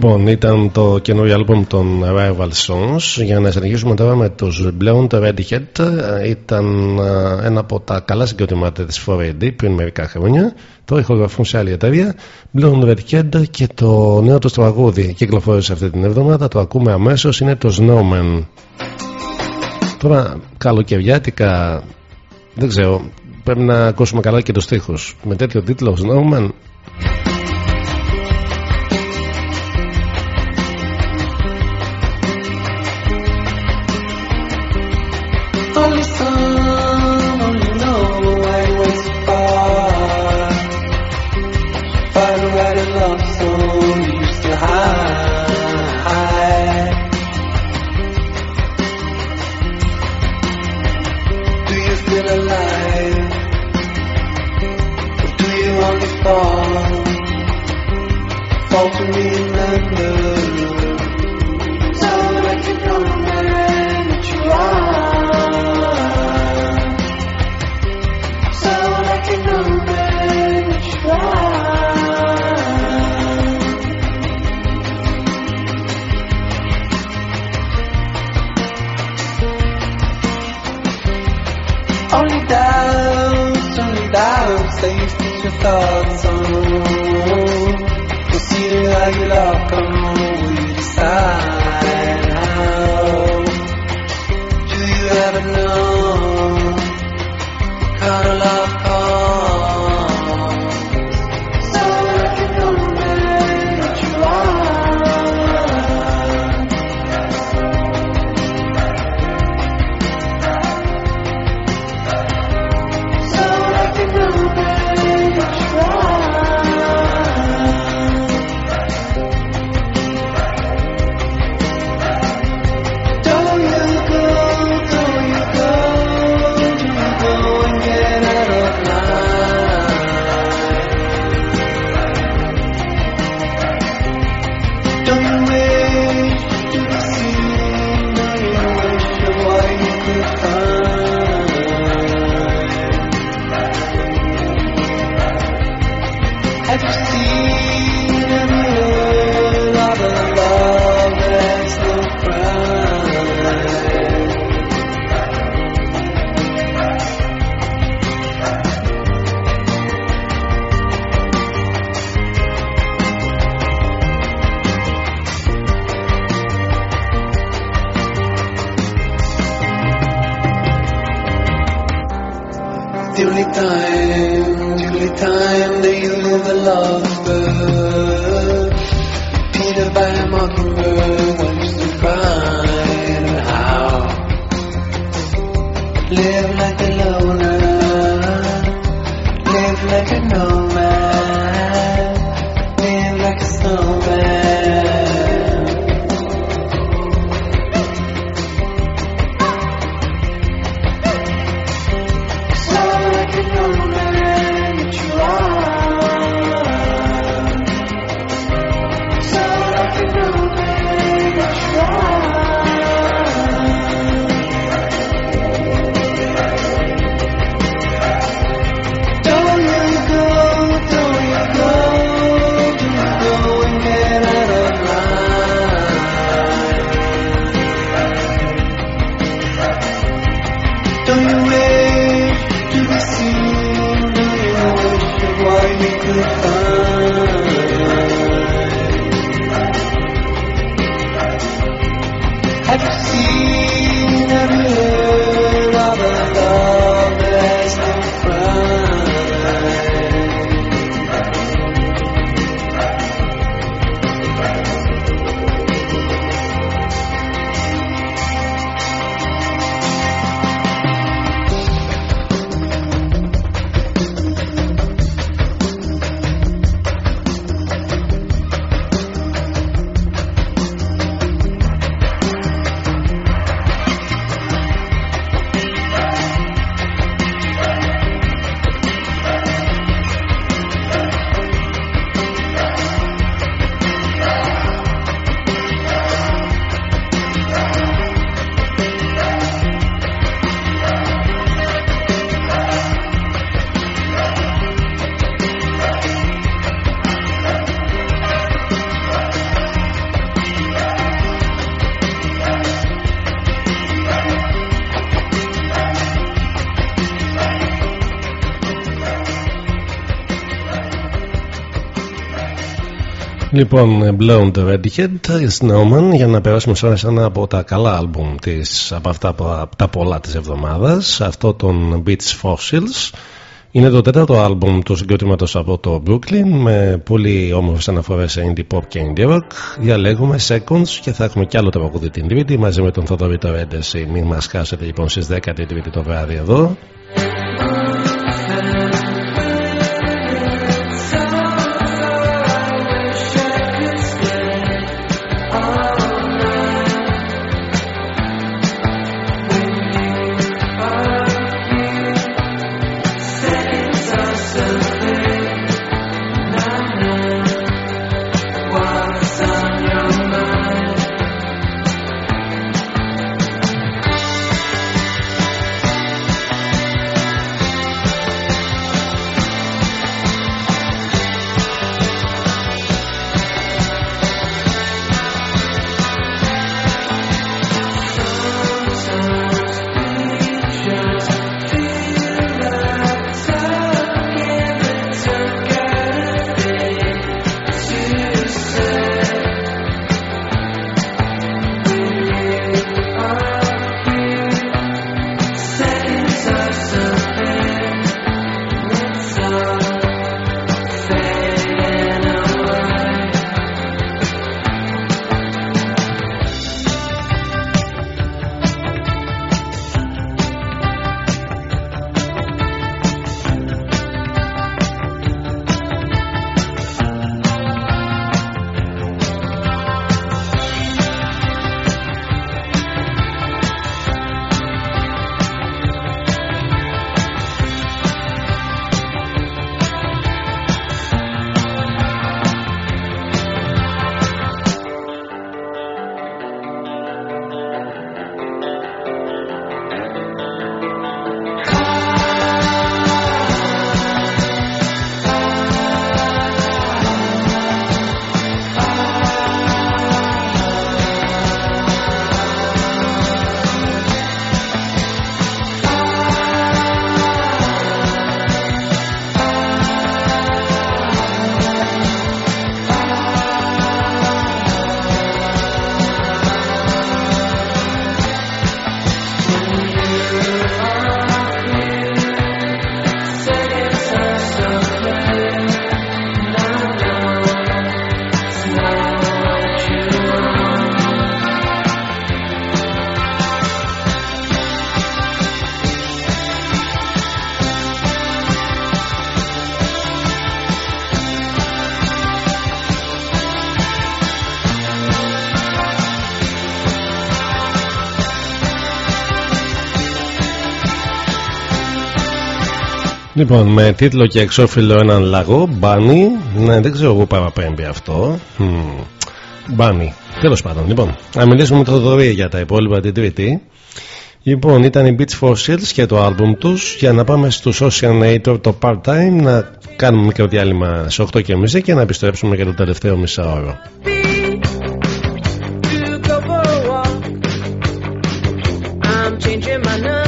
Λοιπόν, ήταν το καινούριο album των Rival Songs. Για να συνεχίσουμε τώρα με τους Blond Redhead. Ε, ήταν ε, ένα από τα καλά συγκροτημάτια της 4AD πριν μερικά χρόνια. Το ηχογραφούν σε άλλη εταιρεία. Blond Redhead και το νέο τους τραγούδι κυκλοφόρησε αυτή την εβδομάδα. Το ακούμε αμέσως. Είναι το Snowman. Τώρα καλοκαιριάτικα δεν ξέρω. Πρέπει να ακούσουμε καλά και τους στίχο, Με τέτοιο τίτλο Snowman. fall, falter in the remember. thoughts on Proceeded like you love on Will you decide how? Do you ever know Λοιπόν, Blonde Redhead, Snowman, για να περάσουμε σε ένα από τα καλά άλμπουμ της, από αυτά από τα πολλά της εβδομάδας, αυτό των Beach Fossils. Είναι το τέταρτο άλμπουμ του συγκροτήματος από το Brooklyn με πολύ όμορφες αναφορές σε indie pop και indie rock. Διαλέγουμε Seconds και θα έχουμε κι άλλο τραγούδι την Τρίτη μαζί με τον Θοδωρή Τωρέντεση. Μην μας χάσετε λοιπόν στις 10 την Τρίτη το βράδυ εδώ. Λοιπόν, με τίτλο και εξώφυλλο έναν λαγό, Μπάνι. Ναι, δεν ξέρω πού παραπέμπει αυτό. Μπάνι. Τέλος πάντων, λοιπόν, να μιλήσουμε με το Θοδωρή για τα υπόλοιπα την Τρίτη. Λοιπόν, ήταν οι Beach Fossils και το άλμπουμ τους. Για να πάμε στους Oceanator το part-time, να κάνουμε μικρό διάλειμμα σε 8.30 και να επιστρέψουμε για το τελευταίο μισάωρο. to go for a walk. I'm changing my number.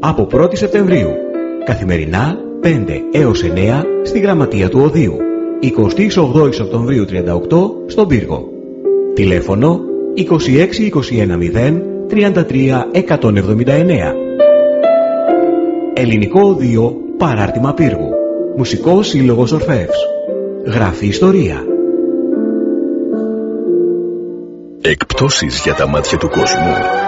από 1η Σεπτεμβρίου. Καθημερινά 5 έως 9 στη Γραμματεία του Οδείου. 28 Οκτωβρίου 38 στον Πύργο. Τηλέφωνο 26210 33 179. Ελληνικό Οδείο Παράρτημα Πύργου. Μουσικός Σύλλογος Ορφεύς. Γράφει ιστορία. Εκπτώσεις για τα μάτια του κόσμου.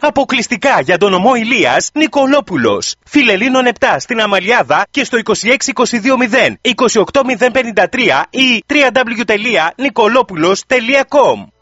Αποκλειστικά για τον ομό Ηλίας Νικολόπουλος. Φιλελίνων 7 στην Αμαλιάδα και στο 26220 28053 ή www.nicolopoulos.com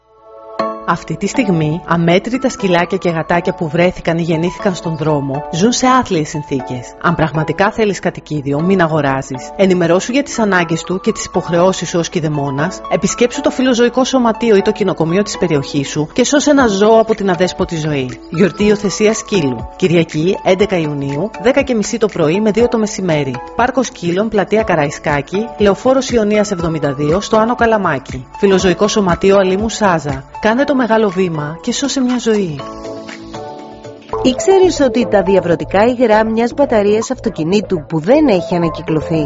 Αυτή τη στιγμή, αμέτρητα σκυλάκια και γατάκια που βρέθηκαν ή γεννήθηκαν στον δρόμο ζουν σε άθλιες συνθήκες. Αν πραγματικά θέλεις κατοικίδιο, μην αγοράζεις. Ενημερώσου για τις ανάγκες του και τις υποχρεώσεις σου ως κηδεμόνα, επισκέψου το φιλοζωικό σωματείο ή το κοινοκομείο της περιοχής σου και σώσε ένα ζώο από την αδέσποτη ζωή. Γιορτή υιοθεσία σκύλου. Κυριακή 11 Ιουνίου, 10 και μισή το πρωί με 2 το μεσημέρι. Πάρκο σκύλων, πλατεία Καραϊσκάκη, λεωφόρος Ιωνίας 72 στο Άνω Καλαμάκι. Φιλοζωικό σωματείο Αλίμου Σάζα. Κάνε το μεγάλο βήμα και σώσε μια ζωή. Ήξερες ότι τα διαβρωτικά υγρά μιας μπαταρίας αυτοκινήτου που δεν έχει ανακυκλωθεί;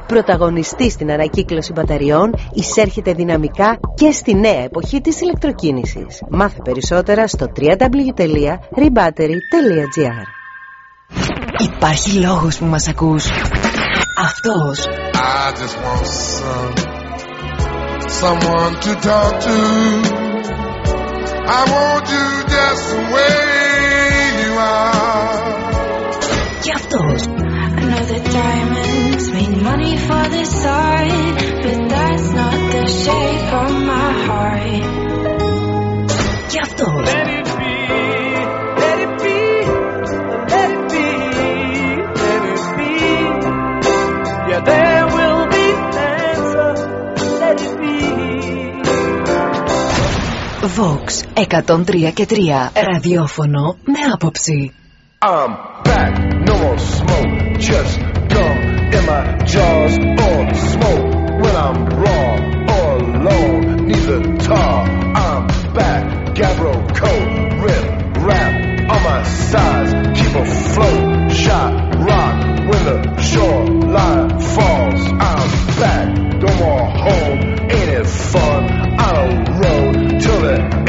Πρωταγωνιστή στην ανακύκλωση μπαταριών, εισέρχεται δυναμικά και στη νέα εποχή της ηλεκτροκίνησης. Μάθε περισσότερα στο www.rebattery.gr Υπάρχει λόγος που μας ακούς. Αυτός. I just want some, someone to talk to. I want you just the way you are. Και αυτός. I know that diamonds mean Μονίφα την αυτός. Βοξ, εκατόν και τρία. Ραδιόφωνο με άποψη. Gum in my jaws or smoke. When I'm raw or alone, neither tar. I'm back, Gabbro coat, rip, rap on my sides, keep afloat, shot, rock. When the shoreline falls. I'm back, no more home, ain't it fun? On a road till the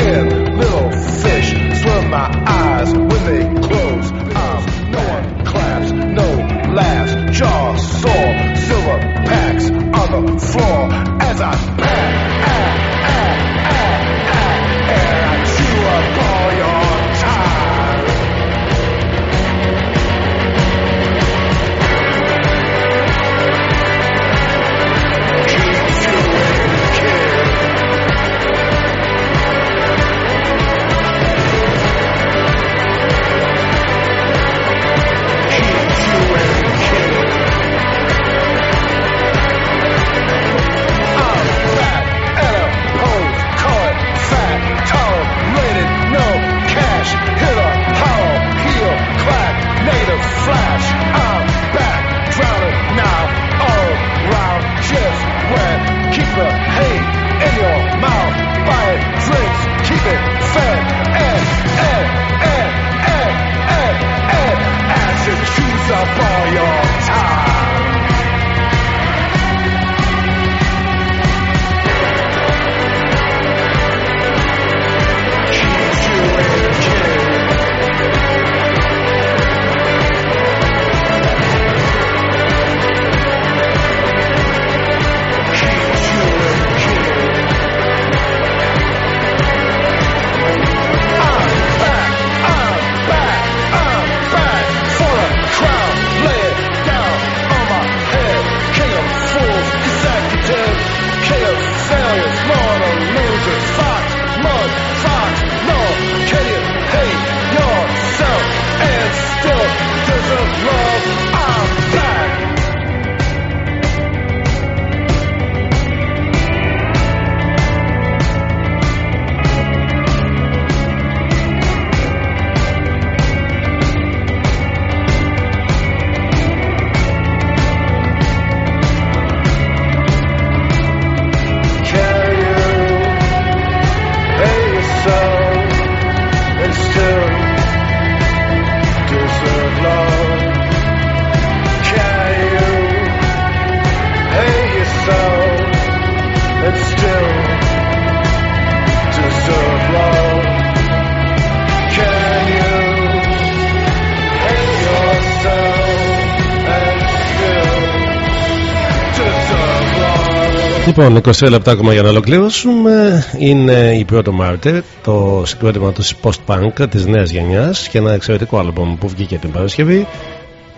Λοιπόν, 20 λεπτά ακόμα για να ολοκληρώσουμε. Είναι η πρώτο Μάρτυρ, το συγκρότημα του post-punk της νέας γενιάς και ένα εξαιρετικό άλμπομ που βγήκε την Παρασκευή.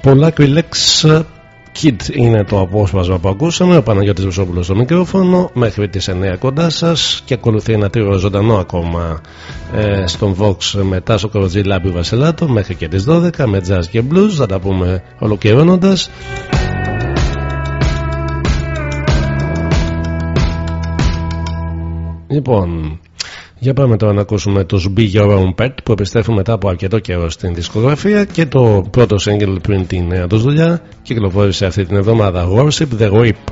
Πολλά Relax Kid είναι το απόσπασμα που ακούσαμε. Ο Παναγιώτης Βουσόπουλος στο μικρόφωνο μέχρι τις 9 κοντά σας και ακολουθεί ένα τρίωρο ζωντανό ακόμα ε, στον Vox με Τάσο Κοροτζή Λάμπη Βασιλάτο μέχρι και τις 12 με jazz και blues. Θα τα πούμε ολοκληρώνοντας. Λοιπόν, για πάμε τώρα να ακούσουμε τους Be Your Own Pet που επιστρέφουν μετά από αρκετό καιρό στην δισκογραφία και το πρώτο single πριν την νέα τους δουλειά κυκλοφόρησε αυτή την εβδομάδα Worship the Whip.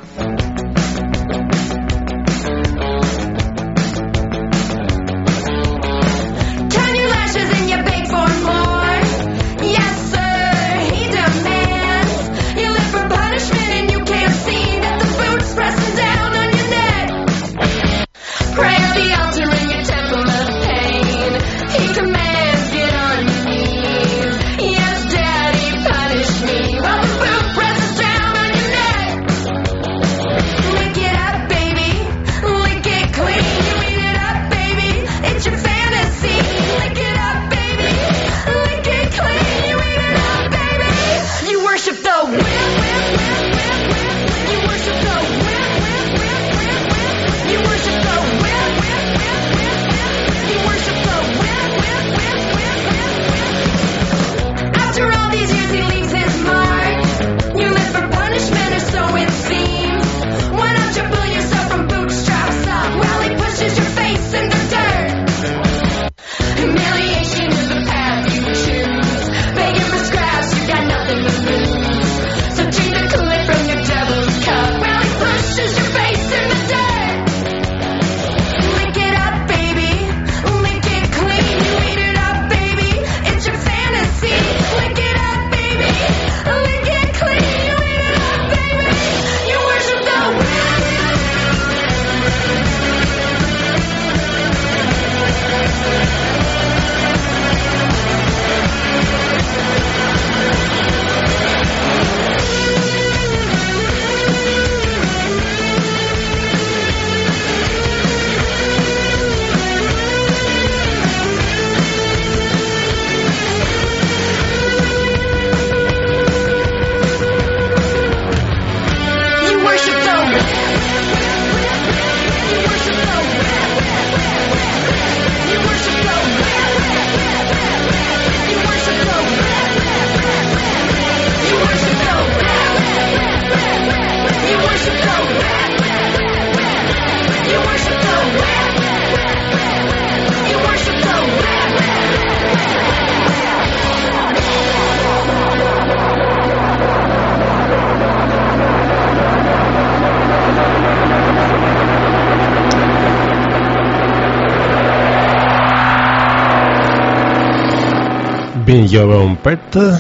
Being Your Own Pet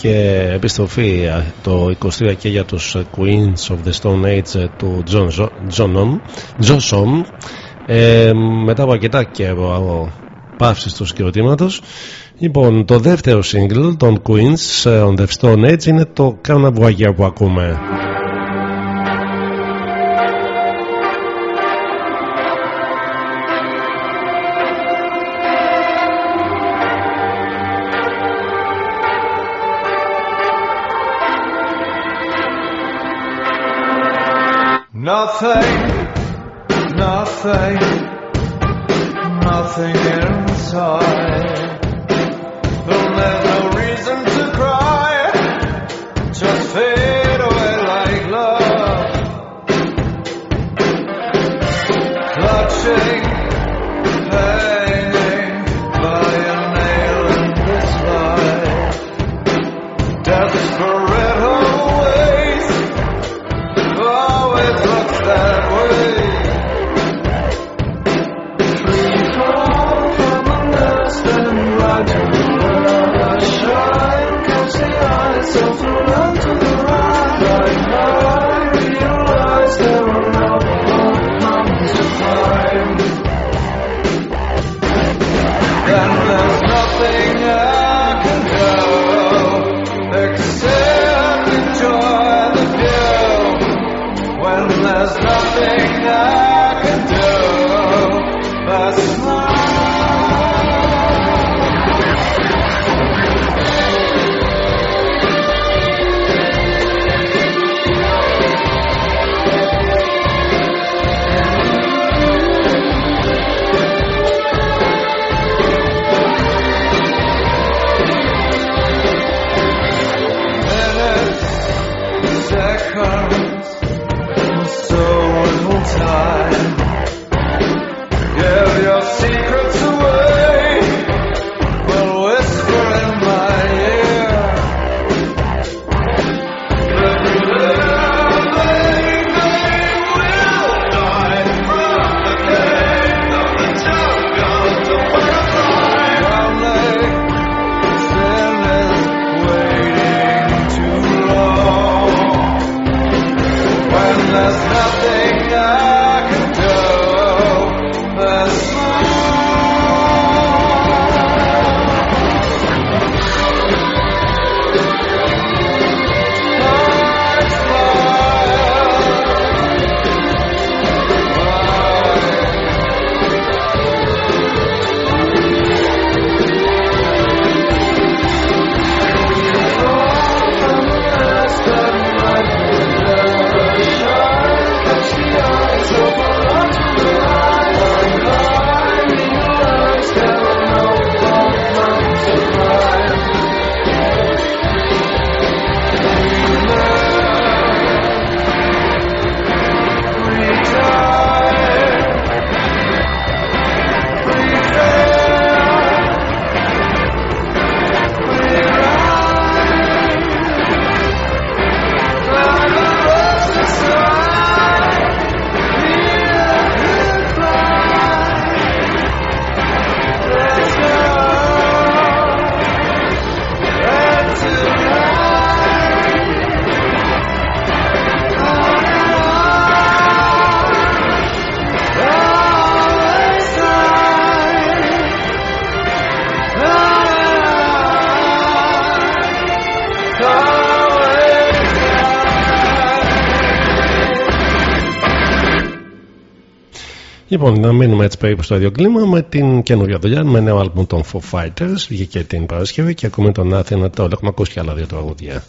και επιστροφή α, το 23 και για τους ε, Queens of the Stone Age ε, του John Zo- John Josom ε, μετά από αρκετά καιρό παύση του συγκροτήματος. Λοιπόν το δεύτερο single των Queens ε, on the Stone Age είναι το Carnavoyeur που ακούμε Oh. Λοιπόν, να μείνουμε έτσι περίπου στο ίδιο κλίμα με την καινούργια δουλειά, με νέο άλμπουμ των Foo Fighters, βγήκε την Παρασκευή και ακούμε τον Athena Toll. Έχουμε ακούσει και άλλα δύο τραγούδια.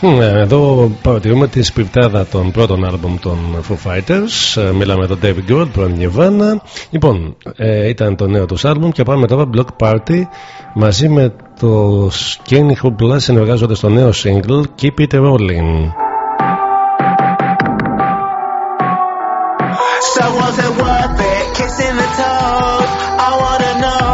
Ε, εδώ παρατηρούμε τη σπιρτάδα των πρώτων άλμπομ των Foo Fighters. Ε, μιλάμε με τον David Gold, πρώην Nirvana. Λοιπόν, ε, ήταν το νέο τους αλμπουμ και πάμε τώρα Block Party μαζί με το Skinny Who Plus συνεργάζονται στο νέο single Keep It Rolling. So was it worth it? Kissing the toes. I wanna know.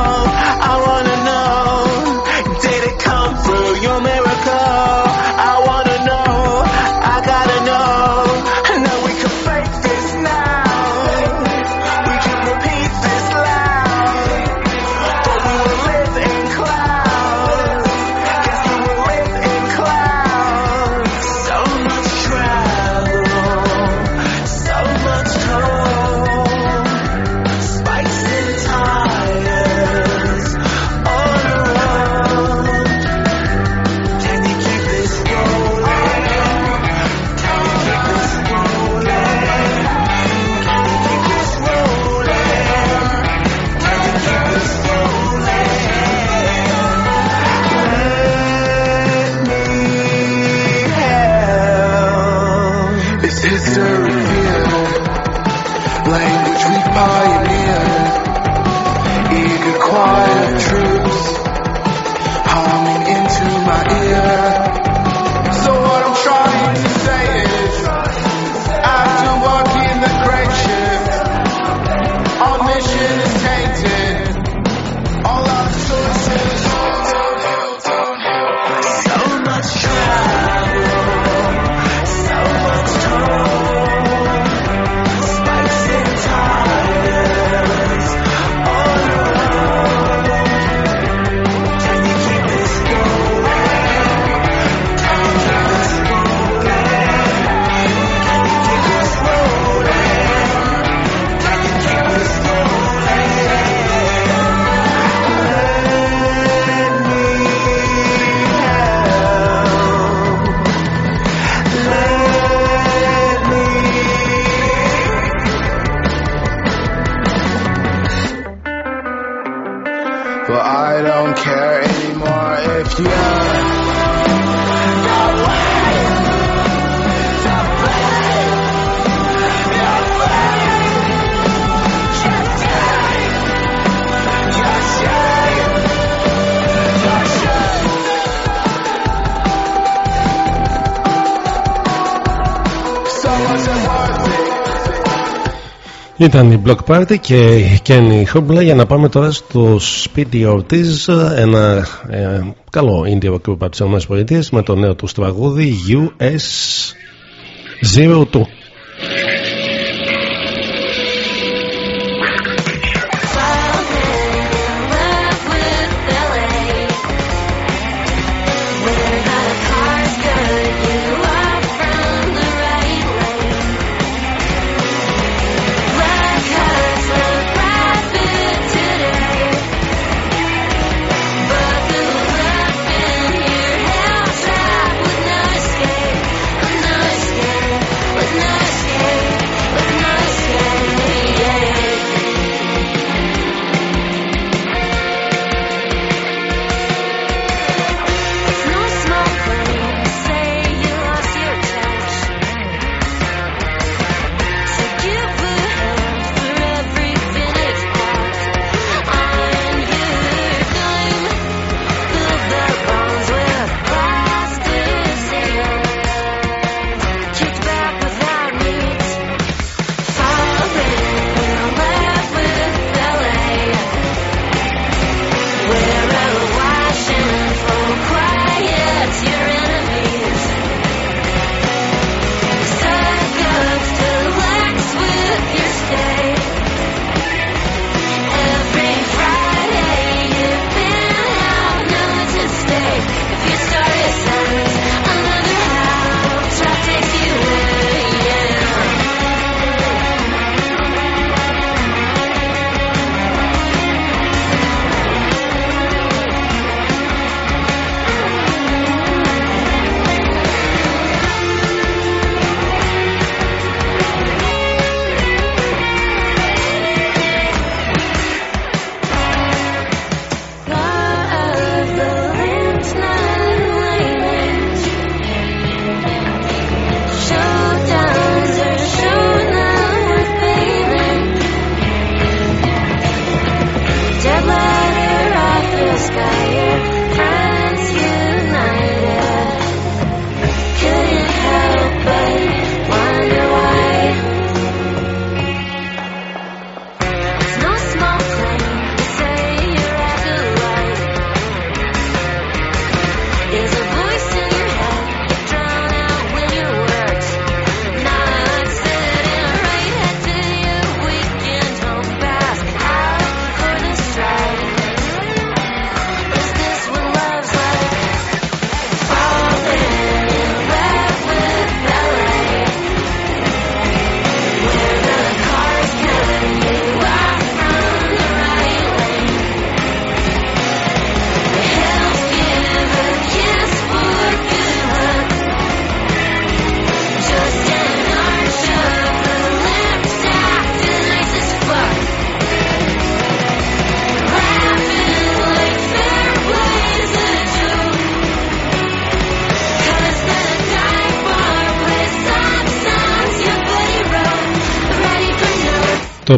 Ήταν η Block Party και η Kenny για να πάμε τώρα στο Speedy Ortiz ένα ε, καλό indie group από τις ΗΠΑ με το νέο τους στραγούδι US02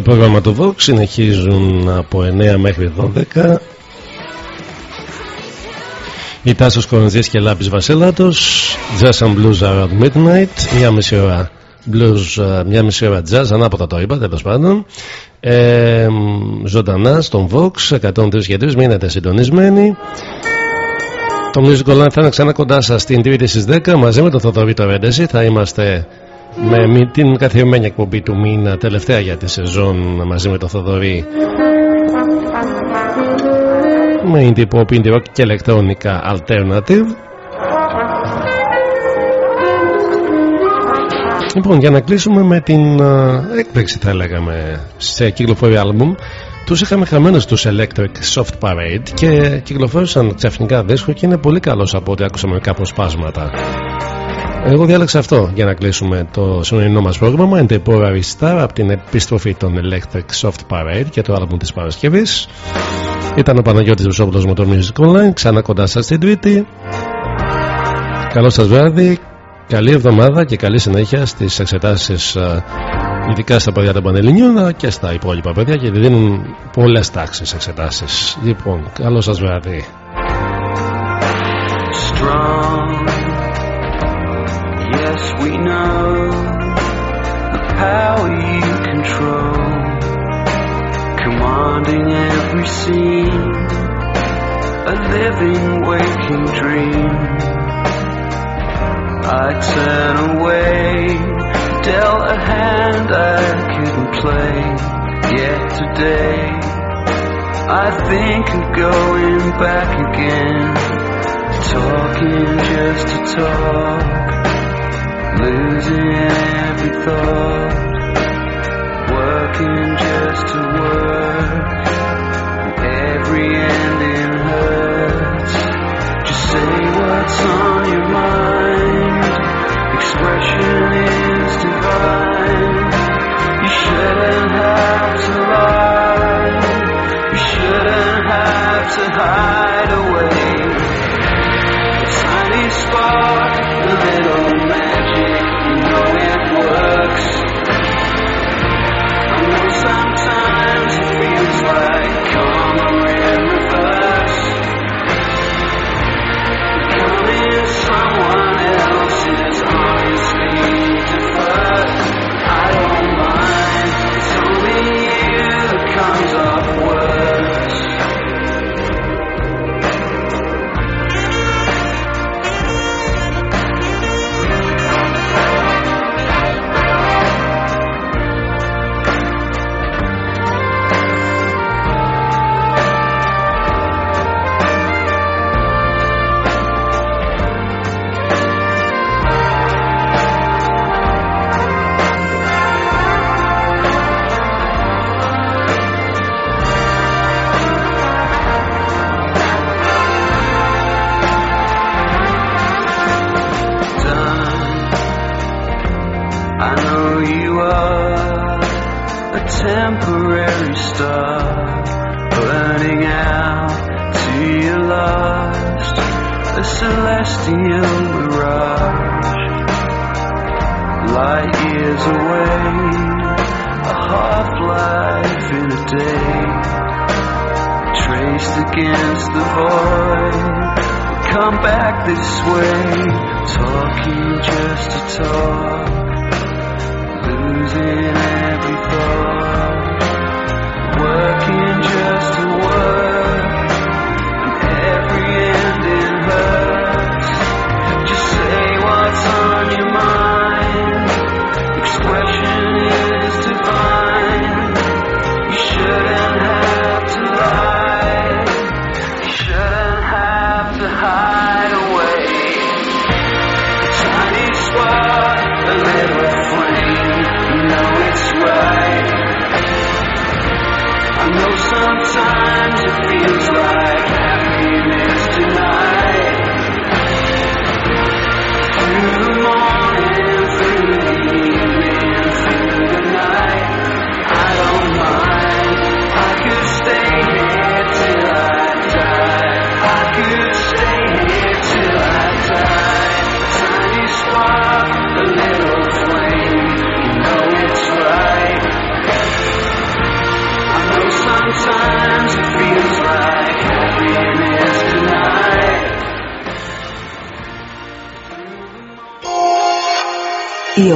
πρόγραμμα του Vox συνεχίζουν από 9 μέχρι 12 η Τάσος Κορονζής και Λάμπης Βασίλατος Jazz and Blues Around Midnight μια μισή ώρα blues, μια μισή ώρα jazz ανάποδα το είπα τέλος πάντων. Ε, ζωντανά στον Vox 103 και 3 μείνετε συντονισμένοι. Το Music Online θα είναι ξανά κοντά σας την Τρίτη στις 10 μαζί με τον Θοδωρή Ρέντεση. Θα είμαστε με την καθιερωμένη εκπομπή του μήνα τελευταία για τη σεζόν μαζί με τον Θοδωρή. Με indie pop, indie rock και ηλεκτρονικά alternative. Λοιπόν, για να κλείσουμε με την uh, έκπληξη θα λέγαμε σε κυκλοφορία άλμπουμ τους είχαμε χαμένους τους Electric Soft Parade και κυκλοφόρησαν ξαφνικά δίσκο και είναι πολύ καλός από ό,τι άκουσα μερικά αποσπάσματα εγώ διάλεξα αυτό για να κλείσουμε το σημερινό μας πρόγραμμα Temporary Star από την επιστροφή των Electric Soft Parade και το άλμπουμ της Παρασκευής Ήταν ο Παναγιώτης Βουσόπουλος με το Music Online. Ξανά κοντά σας την Τρίτη. Καλό σας βράδυ. Καλή εβδομάδα και καλή συνέχεια στις εξετάσεις ε, ειδικά στα παιδιά των Πανελληνίων αλλά και στα υπόλοιπα παιδιά γιατί δίνουν πολλές τάξεις εξετάσεις. Λοιπόν, καλό σας βράδυ. strong. Yes, we know the power you control, commanding every scene, a living, waking dream. I turn away, dealt a hand I couldn't play. Yet today, I think of going back again. Talking just to talk, losing every thought, working just to work. Every ending hurts. Just say what's on your mind. Expression this way, talking just to talk